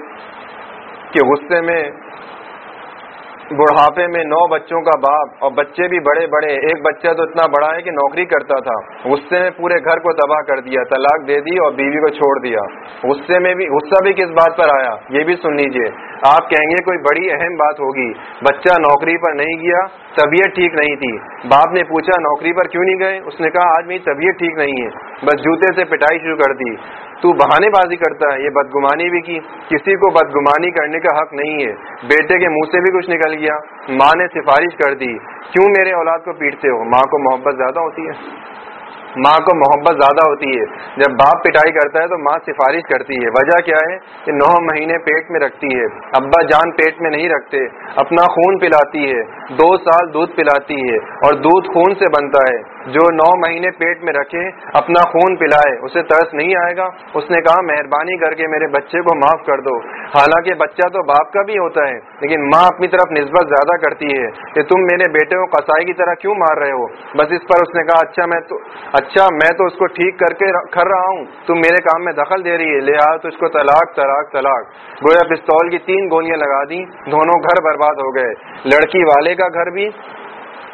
کہ غصے میں بڑھاپے میں نو بچوں کا باپ اور بچے بھی بڑے بڑے، ایک بچہ تو اتنا بڑا ہے کہ نوکری کرتا تھا۔ غصے میں پورے گھر کو تباہ کر دیا، طلاق دے دی اور بیوی کو چھوڑ دیا۔ غصے میں بھی، غصہ بھی کس بات پر آیا؟ یہ بھی سن لیجیے آپ کہیں گے کوئی بڑی اہم بات ہوگی۔ بچہ نوکری پر نہیں گیا، طبیعت ٹھیک نہیں تھی۔ باپ نے پوچھا، نوکری پر کیوں نہیں گئے؟ اس نے کہا، آج میری طبیعت ٹھیک نہیں ہے۔ بس جوتے سے پٹائی شروع کر دی۔ تو بہانے بازی کرتا ہے، یہ بدگمانی بھی کی۔ کسی کو بدگمانی کرنے کا حق نہیں ہے۔ بیٹے کے منہ سے بھی کچھ نکل گیا۔ ماں نے سفارش کر دی، کیوں میرے اولاد کو پیٹتے ہو؟ ماں کو محبت زیادہ ہوتی ہے۔ ماں کو محبت زیادہ ہوتی ہے۔ جب باپ پٹائی کرتا ہے تو ماں سفارش کرتی ہے۔ وجہ کیا ہے؟ کہ نو مہینے پیٹ میں رکھتی ہے۔ ابا جان پیٹ میں نہیں رکھتے۔ اپنا خون پلاتی ہے۔ دو سال دودھ پلاتی ہے اور دودھ خون سے بنتا ہے۔ جو نو مہینے پیٹ میں رکھے، اپنا خون پلائے، اسے ترس نہیں آئے گا؟ اس نے کہا، مہربانی کر کے میرے بچے کو معاف کر دو۔ حالانکہ بچہ تو باپ کا بھی ہوتا ہے، لیکن ماں اپنی طرف نسبت زیادہ کرتی ہے کہ تم میرے بیٹے کو قصائی کی طرح کیوں مار رہے ہو؟ بس اس پر اس نے کہا اچھا میں تو اچھا میں تو اس کو ٹھیک کر کے کر رہا ہوں۔ تم میرے کام میں دخل دے رہی ہے۔ لے تو اس کو طلاق طلاق طلاق۔ گویا پستول کی تین گولیاں لگا دی دونوں گھر برباد ہو گئے۔ لڑکی والے کا گھر بھی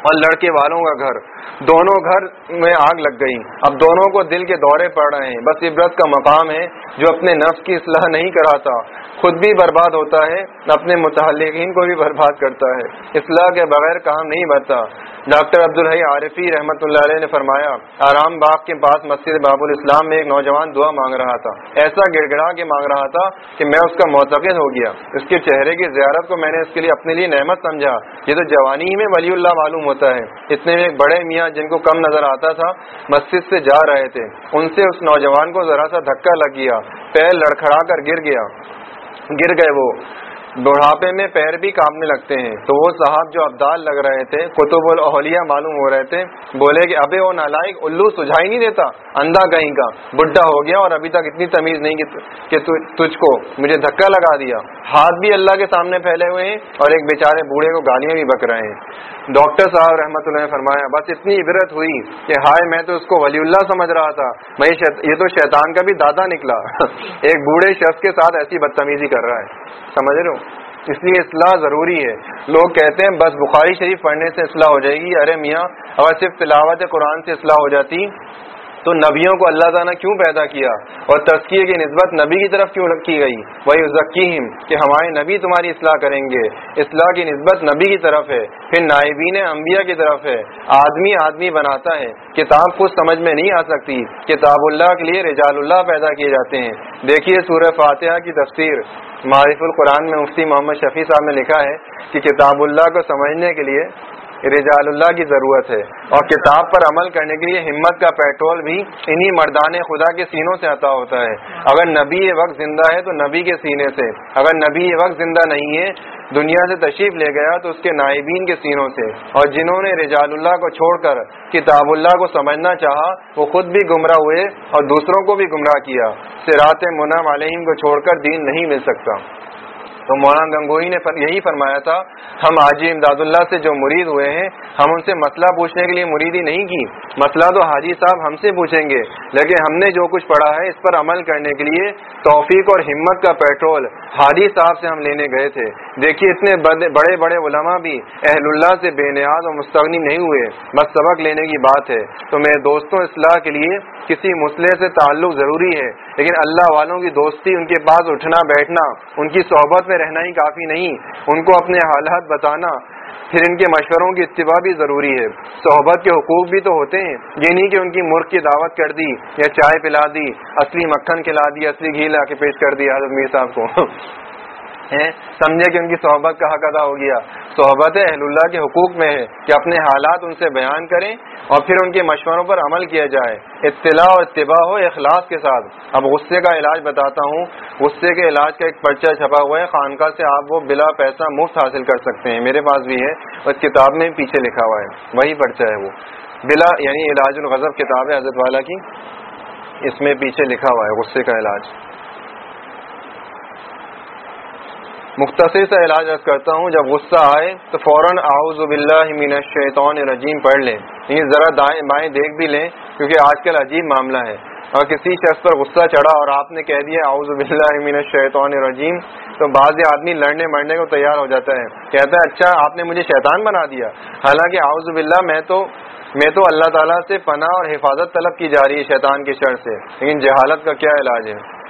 اور لڑکے والوں کا گھر۔ دونوں گھر میں آگ لگ گئی۔ اب دونوں کو دل کے دورے پڑ رہے ہیں۔ بس عبرت کا مقام ہے جو اپنے نفس کی اصلاح نہیں کراتا۔ خود بھی برباد ہوتا ہے، اپنے متعلقین کو بھی برباد کرتا ہے۔ اصلاح کے بغیر کام نہیں بھرتا ڈاکٹر عبدالحی عارفی رحمۃ اللہ علیہ نے فرمایا، آرام باغ کے پاس مسجد باب الاسلام میں ایک نوجوان دعا مانگ رہا تھا۔ ایسا گڑ گڑا کے مانگ رہا تھا کہ میں اس کا معتقد ہو گیا۔ اس کے چہرے کی زیارت کو میں نے اس کے لیے اپنے لیے نعمت سمجھا۔ یہ تو جوانی ہی میں ولی اللہ معلوم ہوتا ہے۔ اتنے میں ایک بڑے میاں جن کو کم نظر آتا تھا، مسجد سے جا رہے تھے۔ ان سے اس نوجوان کو ذرا سا دھکا لگ گیا، پیر لڑکھڑا کر گر گیا۔ گر گئے وہ۔ بڑھاپے میں پیر بھی کاپنے لگتے ہیں۔ تو وہ صاحب جو ابدال لگ رہے تھے، قطب الاحلیہ معلوم ہو رہے تھے، بولے کہ ابے وہ نالائق، الو سجھائی نہیں دیتا، اندھا کہیں کا، بڈھا ہو گیا اور ابھی تک اتنی تمیز نہیں کہ تجھ کو، مجھے دھکا لگا دیا۔ ہاتھ بھی اللہ کے سامنے پھیلے ہوئے ہیں اور ایک بیچارے بوڑھے کو گالیاں بھی بک رہے ہیں۔ ڈاکٹر صاحب رحمۃ اللہ نے فرمایا، بس اتنی عبرت ہوئی کہ ہائے میں تو اس کو ولی اللہ سمجھ رہا تھا، میں یہ تو شیطان کا بھی دادا نکلا۔ ایک بوڑھے شخص کے ساتھ ایسی بدتمیزی کر رہا ہے۔ سمجھ رہے ہو؟ اس لیے اصلاح ضروری ہے۔ لوگ کہتے ہیں بس بخاری شریف پڑھنے سے اصلاح ہو جائے گی۔ ارے میاں، اگر صرف تلاوت قرآن سے اصلاح ہو جاتی تو نبیوں کو اللہ تعالیٰ کیوں پیدا کیا؟ اور تزکیے کی نسبت نبی کی طرف کیوں کی گئی؟ وہی ذکیم کہ ہمارے نبی تمہاری اصلاح کریں گے۔ اصلاح کی نسبت نبی کی طرف ہے، پھر نائبین انبیاء کی طرف ہے۔ آدمی آدمی بناتا ہے۔ کتاب کچھ سمجھ میں نہیں آ سکتی۔ کتاب اللہ کے لیے رجال اللہ پیدا کیے جاتے ہیں۔ دیکھیے سورہ فاتحہ کی تفسیر۔ معرف القرآن میں مفتی محمد شفیع صاحب نے لکھا ہے کہ کتاب اللہ کو سمجھنے کے لیے رجال اللہ کی ضرورت ہے اور کتاب پر عمل کرنے کے لیے ہمت کا پیٹرول بھی انہی مردان خدا کے سینوں سے عطا ہوتا ہے۔ اگر نبی یہ وقت زندہ ہے تو نبی کے سینے سے۔ اگر نبی یہ وقت زندہ نہیں ہے، دنیا سے تشریف لے گیا تو اس کے نائبین کے سینوں سے۔ اور جنہوں نے رجال اللہ کو چھوڑ کر کتاب اللہ کو سمجھنا چاہا، وہ خود بھی گمراہ ہوئے اور دوسروں کو بھی گمراہ کیا۔ سرات منم علیہم کو چھوڑ کر دین نہیں مل سکتا۔ تو مولانا گنگوئی نے یہی فرمایا تھا، ہم حاجی امداد اللہ سے جو مرید ہوئے ہیں ہم ان سے مسئلہ پوچھنے کے لیے مریدی نہیں کی۔ مسئلہ تو حاجی صاحب ہم سے پوچھیں گے، لیکن ہم نے جو کچھ پڑھا ہے اس پر عمل کرنے کے لیے توفیق اور ہمت کا پیٹرول حاجی صاحب سے ہم لینے گئے تھے۔ دیکھیے اتنے بڑے بڑے علماء بھی اہل اللہ سے بے نیاز اور مستغنی نہیں ہوئے۔ بس سبق لینے کی بات ہے۔ تو میرے دوستوں، اصلاح کے لیے کسی مسئلے سے تعلق ضروری ہے، لیکن اللہ والوں کی دوستی، ان کے پاس اٹھنا، بیٹھنا، ان کی صحبت میں رہنا ہی کافی نہیں۔ ان کو اپنے حالات بتانا پھر ان کے مشوروں کی اتباع بھی ضروری ہے۔ صحبت کے حقوق بھی تو ہوتے ہیں۔ یہ نہیں کہ ان کی مرغ کی دعوت کر دی یا چائے پلا دی، اصلی مکھن کھلا دی، اصلی گھی لا کے پیش کر دیا حضرت میر صاحب کو۔ سمجھے کہ ان کی صحبت کا حق ادا ہو گیا۔ صحبت اہل اللہ کے حقوق میں ہے کہ اپنے حالات ان سے بیان کریں اور پھر ان کے مشوروں پر عمل کیا جائے۔ اطلاع اور اتباع ہو اخلاص کے ساتھ۔ اب غصے کا علاج بتاتا ہوں۔ غصے کے علاج کا ایک پرچہ چھپا ہوا ہے۔ خانقاہ سے آپ وہ بلا پیسہ مفت حاصل کر سکتے ہیں۔ میرے پاس بھی ہے۔ اس کتاب میں پیچھے لکھا ہوا ہے۔ وہی پرچہ ہے وہ۔ بلا یعنی علاج الغضب کتاب ہے حضرت والا کی۔ اس میں پیچھے لکھا ہوا ہے غصے کا علاج۔ مختصر سا علاج کرتا ہوں، جب غصہ آئے تو فوراً اعوذ باللہ من الشیطان الرجیم پڑھ لیں۔ یعنی ذرا دائیں بائیں دیکھ بھی لیں، کیونکہ آج کل عجیب معاملہ ہے۔ اور کسی شخص پر غصہ چڑھا اور آپ نے کہہ دیا اعوذ باللہ من الشیطان الرجیم، تو بعض آدمی لڑنے مرنے کو تیار ہو جاتا ہے۔ کہتا ہے اچھا آپ نے مجھے شیطان بنا دیا۔ حالانکہ اعوذ باللہ میں تو میں تو اللہ تعالیٰ سے پناہ اور حفاظت طلب کی جا رہی ہے شیطان کی شر سے۔ لیکن جہالت کا کیا علاج ہے؟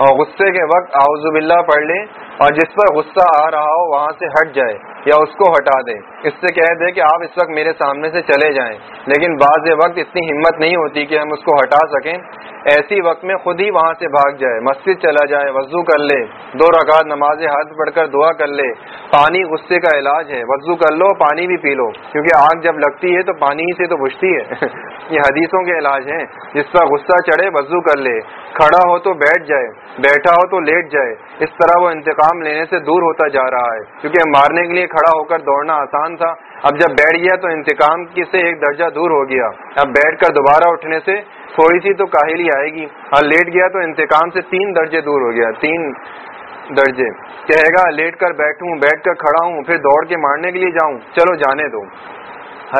اور غصے کے وقت اعوذ باللہ پڑھ لیں اور جس پر غصہ آ رہا ہو وہاں سے ہٹ جائے یا اس کو ہٹا دے۔ اس سے کہہ دے کہ آپ اس وقت میرے سامنے سے چلے جائیں۔ لیکن بعض وقت اتنی ہمت نہیں ہوتی کہ ہم اس کو ہٹا سکیں۔ ایسی وقت میں خود ہی وہاں سے بھاگ جائے، مسجد چلا جائے، وضو کر لے، دو رکعت نماز ہاتھ پڑھ کر دعا کر لے۔ پانی غصے کا علاج ہے، وضو کر لو، پانی بھی پی لو۔ کیونکہ آگ جب لگتی ہے تو پانی ہی سے تو بجھتی ہے۔ یہ حدیثوں کے علاج ہیں۔ جس پر غصہ چڑھے، وضو کر لے۔ کھڑا ہو تو بیٹھ جائے، بیٹھا ہو تو لیٹ جائے۔ اس طرح وہ انتقام لینے سے دور ہوتا جا رہا ہے۔ کیونکہ مارنے کے لیے کھڑا ہو کر دوڑنا آسان تھا، اب جب بیٹھ گیا تو انتقام کی سے ایک درجہ دور ہو گیا۔ اب بیٹھ کر دوبارہ اٹھنے سے تھوڑی سی تو کاہلی آئے گی۔ اور لیٹ گیا تو انتقام سے تین درجے دور ہو گیا۔ تین درجے۔ کہے گا، لیٹ کر بیٹھوں، بیٹھ کر کھڑا ہوں، پھر دوڑ کے مارنے کے لیے جاؤں۔ چلو، جانے دو۔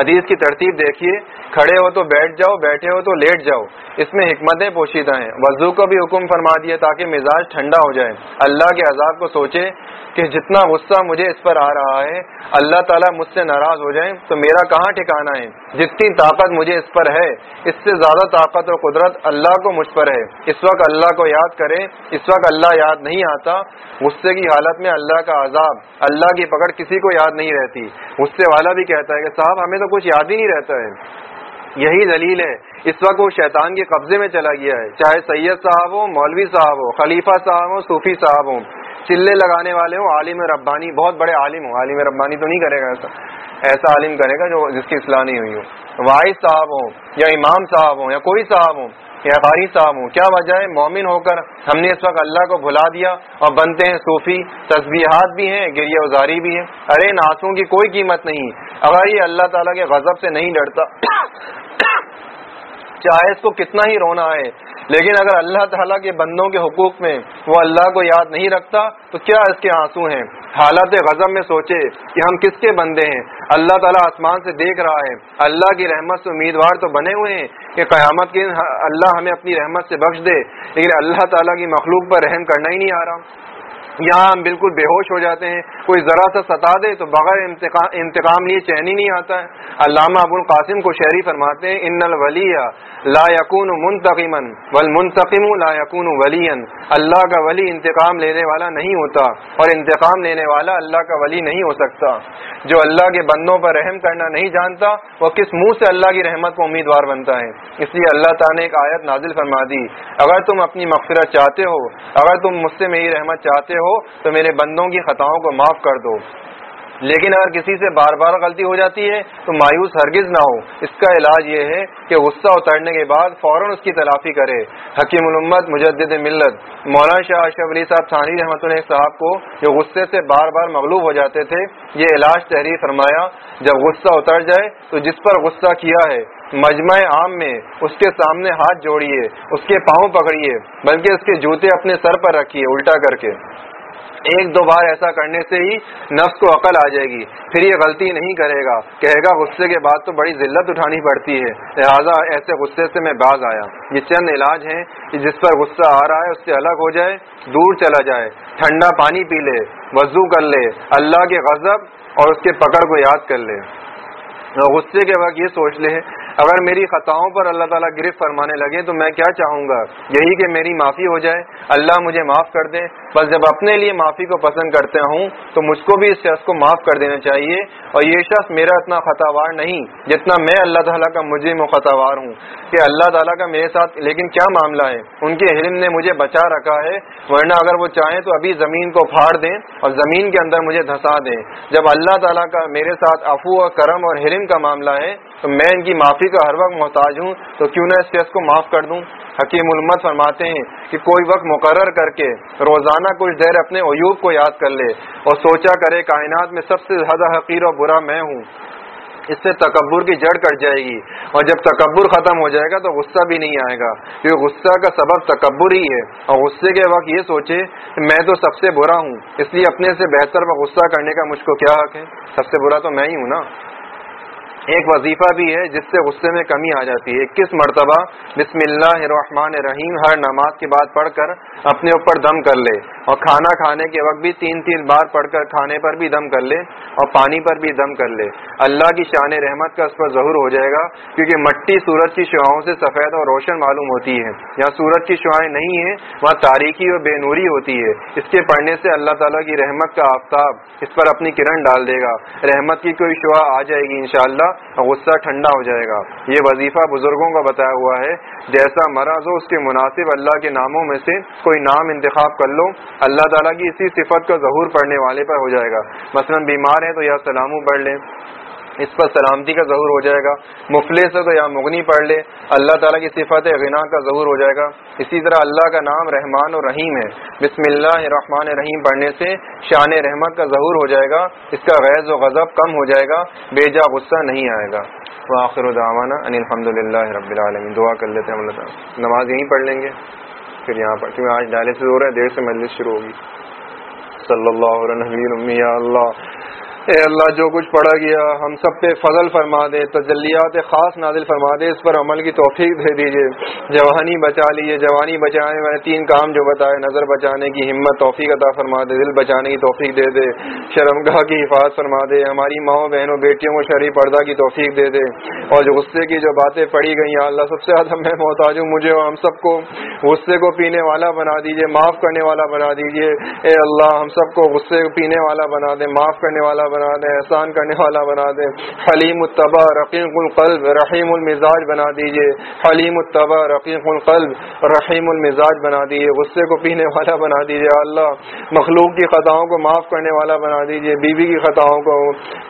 حدیث کی ترتیب دیکھیے۔ کھڑے ہو تو بیٹھ جاؤ، بیٹھے ہو تو لیٹ جاؤ۔ اس میں حکمتیں پوشیدہ ہیں۔ وضو کو بھی حکم فرما دیا تاکہ مزاج ٹھنڈا ہو جائے۔ اللہ کے عذاب کو سوچے کہ جتنا غصہ مجھے اس پر آ رہا ہے، اللہ تعالیٰ مجھ سے ناراض ہو جائیں تو میرا کہاں ٹھکانا ہے؟ جتنی طاقت مجھے اس پر ہے، اس سے زیادہ طاقت اور قدرت اللہ کو مجھ پر ہے۔ اس وقت اللہ کو یاد کرے اس وقت اللہ یاد نہیں آتا۔ غصے کی حالت میں اللہ کا عذاب، اللہ کی پکڑ کسی کو یاد نہیں رہتی۔ غصے والا بھی کہتا ہے کہ صاحب، ہمیں تو کچھ یاد ہی نہیں رہتا ہے۔ یہی دلیل ہے۔ اس وقت وہ شیطان کے قبضے میں چلا گیا ہے۔ چاہے سید صاحب ہو مولوی صاحب ہو خلیفہ صاحب ہو صوفی صاحب ہوں، چلے لگانے والے ہوں، عالم ربانی، بہت بڑے عالم ہوں۔ عالم ربانی تو نہیں کرے گا ایسا۔ ایسا عالم کرے گا جو جس کی اصلاح نہیں ہوئی ہو۔ واحد صاحب ہوں، یا امام صاحب ہوں، یا کوئی صاحب ہوں۔ یا قاری صاحب ہوں۔ کیا وجہ ہے؟ مومن ہو کر ہم نے اس وقت اللہ کو بھلا دیا اور بنتے ہیں صوفی۔ تصبیحات بھی ہیں، گریہ ازاری بھی ہے ارے ناسوں کی کوئی قیمت نہیں۔ اگر یہ اللہ تعالیٰ کے غضب سے نہیں ڈرتا چاہے اس کو کتنا ہی رونا ہے لیکن اگر اللہ تعالیٰ کے بندوں کے حقوق میں وہ اللہ کو یاد نہیں رکھتا، تو کیا اس کے آنسو ہیں؟ حالت غضب میں سوچے کہ ہم کس کے بندے ہیں؟ اللہ تعالیٰ آسمان سے دیکھ رہا ہے۔ اللہ کی رحمت سے امیدوار تو بنے ہوئے ہیں کہ قیامت کے اللہ ہمیں اپنی رحمت سے بخش دے، لیکن اللہ تعالیٰ کی مخلوق پر رحم کرنا ہی نہیں آ رہا۔ یہاں ہم بالکل بے ہوش ہو جاتے ہیں۔ کوئی ذرا سا ستا دے تو بغیر انتقام لیے چین ہی نہیں آتا ہے۔ علامہ ابو القاسم کو شہری فرماتے ہیں، ان الولی لا یقون منتقمن ول منتقم لا یقون ولی اللہ کا ولی انتقام لینے والا نہیں ہوتا اور انتقام لینے والا اللہ کا ولی نہیں ہو سکتا۔ جو اللہ کے بندوں پر رحم کرنا نہیں جانتا، وہ کس منہ سے اللہ کی رحمت کو امیدوار بنتا ہے۔ اس لیے اللہ تعالیٰ نے ایک آیت نازل فرما دی، اگر تم اپنی مغفرت چاہتے ہو، اگر تم مجھ سے میری رحمت چاہتے ہو، تو میرے بندوں کی خطاؤں کو معاف کر دو۔ لیکن اگر کسی سے بار بار غلطی ہو جاتی ہے، تو مایوس ہرگز نہ ہو۔ اس کا علاج یہ ہے کہ غصہ اترنے کے بعد فوراً اس کی تلافی کرے۔ حکیم الامت مجدد ملت۔ مولانا شاہ اشرف علی صاحب ثانی رحمۃ اللہ صاحب کو جو غصے سے بار بار مغلوب ہو جاتے تھے، یہ علاج تحریر فرمایا، جب غصہ اتر جائے تو جس پر غصہ کیا ہے، مجمع عام میں اس کے سامنے ہاتھ جوڑیے، اس کے پاؤں پکڑیے، بلکہ اس کے جوتے اپنے سر پر رکھیے، الٹا کر کے۔ ایک دو بار ایسا کرنے سے ہی نفس کو عقل آ جائے گی۔ پھر یہ غلطی نہیں کرے گا۔ کہے گا، غصے کے بعد تو بڑی ذلت اٹھانی پڑتی ہے۔ لہٰذا ایسے غصے سے میں باز آیا۔ یہ چند علاج ہیں کہ جس پر غصہ آ رہا ہے، اس سے الگ ہو جائے، دور چلا جائے۔ ٹھنڈا پانی پی لے، وضو کر لے، اللہ کے غضب اور اس کے پکڑ کو یاد کر لے۔ غصے کے وقت یہ سوچ لے، اگر میری خطاؤں پر اللہ تعالیٰ گرفت فرمانے لگے تو میں کیا چاہوں گا؟ یہی کہ میری معافی ہو جائے، اللہ مجھے معاف کر دے بس جب اپنے لیے معافی کو پسند کرتے ہوں، تو مجھ کو بھی اس شخص کو معاف کر دینا چاہیے، اور یہ شخص میرا اتنا خطاوار نہیں جتنا میں اللہ تعالیٰ کا مجھے خطاوار ہوں کہ اللہ تعالیٰ کا میرے ساتھ، لیکن کیا معاملہ ہے؟ ان کے علم نے مجھے بچا رکھا ہے، ورنہ اگر وہ چاہیں تو ابھی زمین کو پھاڑ دیں اور زمین کے اندر مجھے دھسا دیں۔ جب اللہ تعالیٰ کا میرے ساتھ افو اور کرم اور حلم کا معاملہ ہے، تو میں ان کی معافی کا ہر وقت محتاج ہوں، تو کیوں نہ اس شخص کو معاف کر دوں؟ حکیم المت فرماتے ہیں کہ کوئی وقت مقرر کر کے روزانہ کچھ دیر اپنے عیوب کو یاد کر لے اور سوچا کرے کائنات میں سب سے زیادہ حقیر اور برا میں ہوں۔ اس سے تکبر کی جڑ کٹ جائے گی اور جب تکبر ختم ہو جائے گا تو غصہ بھی نہیں آئے گا۔ کیونکہ غصہ کا سبب تکبر ہی ہے۔ اور غصے کے وقت یہ سوچے کہ میں تو سب سے برا ہوں، اس لیے اپنے سے بہتر میں غصہ کرنے کا مجھ کو کیا حق ہے؟ سب سے برا تو میں ہی ہوں نا۔ ایک وظیفہ بھی ہے جس سے غصے میں کمی آ جاتی ہے۔ اکیس مرتبہ بسم اللہ الرحمن الرحیم ہر نماز کے بعد پڑھ کر اپنے اوپر دم کر لے اور کھانا کھانے کے وقت بھی تین تین بار پڑھ کر کھانے پر بھی دم کر لے اور پانی پر بھی دم کر لے۔ اللہ کی شان رحمت کا اس پر ظہور ہو جائے گا کیونکہ مٹی سورج کی شعاؤں سے سفید اور روشن معلوم ہوتی ہے۔ یا سورج کی شعائیں نہیں ہیں، وہاں تاریخی اور بے نوری ہوتی ہے۔ اس کے پڑھنے سے اللہ تعالیٰ کی رحمت کا آفتاب اس پر اپنی کرن ڈال دے گا۔ رحمت کی کوئی شعا آ جائے گی انشاءاللہ۔ غصہ ٹھنڈا ہو جائے گا۔ یہ وظیفہ بزرگوں کا بتایا ہوا ہے۔ جیسا مرض ہو، اس کے مناسب اللہ کے ناموں میں سے کوئی نام انتخاب کر لو۔ اللہ تعالیٰ کی اسی صفت کا ظہور پڑھنے والے پر ہو جائے گا۔ مثلا بیمار ہیں تو یا سلاموں پڑھ لیں۔ اس پر سلامتی کا ظہور ہو جائے گا۔ مفلس ہے تو یا مغنی پڑھ لے۔ اللہ تعالیٰ کی صفت غنا کا ظہور ہو جائے گا۔ اسی طرح اللہ کا نام رحمان اور رحیم ہے۔ بسم اللہ الرحمن الرحیم پڑھنے سے شان رحمت کا ظہور ہو جائے گا۔ اس کا غیظ و غضب کم ہو جائے گا۔ بے جا غصہ نہیں آئے گا۔ آخر الدعوانا ان الحمد للہ رب العالمین۔ دعا کر لیتے ہیں اللہ نماز یہیں پڑھ لیں گے۔ پھر یہاں پر کیونکہ آج ڈالے سے ہو رہے ہیں دیر سے مجلس شروع ہوگی۔ صلی اللہ علیہ اللہ۔ اے اللہ، جو کچھ پڑھا گیا، ہم سب پہ فضل فرما دے، تجلیات خاص نازل فرما دے، اس پر عمل کی توفیق دے دیجیے جوانی بچا لیجیے جوانی بچانے والے تین کام جو بتائے، نظر بچانے کی ہمت، توفیق عطا فرما دے، دل بچانے کی توفیق دے دے، شرمگاہ کی حفاظت فرما دے، ہماری ماؤں، بہنوں، بیٹیوں کو شرح پردہ کی توفیق دے دے۔ اور جو غصے کی جو باتیں پڑھی گئی ہیں اللہ، سب سے زیادہ میں محتاج ہوں، مجھے ہم سب کو۔ غصے کو پینے والا بنا دیجیے معاف کرنے والا بنا دیجیے اے اللہ، ہم سب کو غصے کو پینے والا بنا دے، معاف کرنے والا بنا دے احسان کرنے والا بنا دے حلیم الطبا رقیق القلب، رحیم المزاج بنا دیجیے حلیم الطبا رقیق القلب، رحیم المزاج بنا دیجیے غصے کو پینے والا بنا دیجیے اللہ، مخلوق کی خطاؤں کو معاف کرنے والا بنا دیجیے بیوی کی خطاؤں کو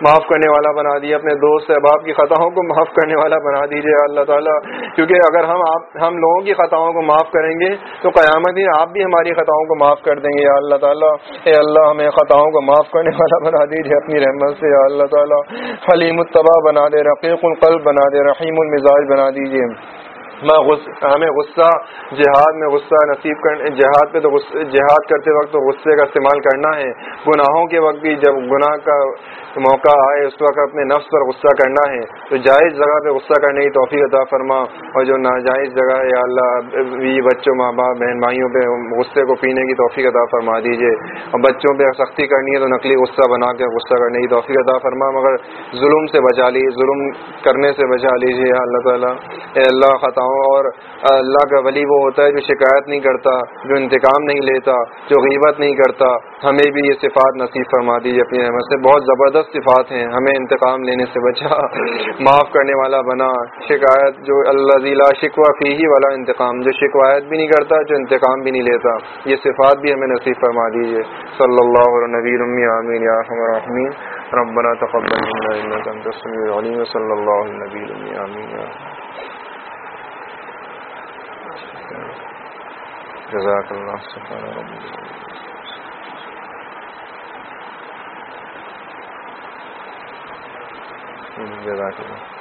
معاف کرنے والا بنا دیجیے اپنے دوست احباب کی خطاؤں کو معاف کرنے والا بنا دیجیے اللہ تعالیٰ، کیونکہ اگر ہم آپ، ہم لوگوں کی خطاؤں کو معاف کریں گے، تو قیامت ہی آپ بھی ہماری خطاؤں کو معاف کر دیں گے. اللہ تعالیٰ، اے اللہ، ہمیں خطاؤں کو معاف کرنے والا بنا دیجیے اپنی رحمت سے، یا اللہ تعالیٰ، حلیم الطبا بنا دے، رقیق القلب بنا دے، رحیم المزاج بنا دیجیے ہمیں غصہ، جہاد میں غصہ نصیب کرنے جہاد پہ تو جہاد کرتے وقت تو غصے کا استعمال کرنا ہے۔ گناہوں کے وقت بھی جب گناہ کا موقع آئے، اس وقت اپنے نفس پر غصہ کرنا ہے۔ تو جائز جگہ پہ غصہ کرنے کی توفیق عطا فرما اور جو ناجائز جگہ ہے اللہ بچوں، ماں باپ، بہن بھائیوں پہ غصے کو پینے کی توفیق عطا فرما دیجیے اور بچوں پہ سختی کرنی ہے تو نقلی غصہ بنا کے غصہ کرنے کی توفیق عطا فرما۔ مگر ظلم سے بچا لیجیے ظلم کرنے سے بچا لیجیے اللہ تعالیٰ۔ اے اللہ، خطاؤں اور اللہ کا ولی وہ ہوتا ہے جو شکایت نہیں کرتا، جو انتقام نہیں لیتا، جو غیبت نہیں کرتا۔ ہمیں بھی یہ صفات نصیب فرما دیجیے اپنی احمد سے۔ بہت زبردست صفات ہیں، ہمیں انتقام لینے سے بچا، معاف کرنے والا بنا، شکایت جو اللہ ضلع شکوہ فی ہی والا انتقام، جو شکایت بھی نہیں کرتا، جو انتقام بھی نہیں لیتا، یہ صفات بھی ہمیں نصیب فرما دیجیے صلی اللہ علیہ نبی آمین، یا رحمین ربنا تقبل منا انك انت السميع العليم صلى الله على النبي امين جزاك الله سبحانه ربنا جزاک اللہ۔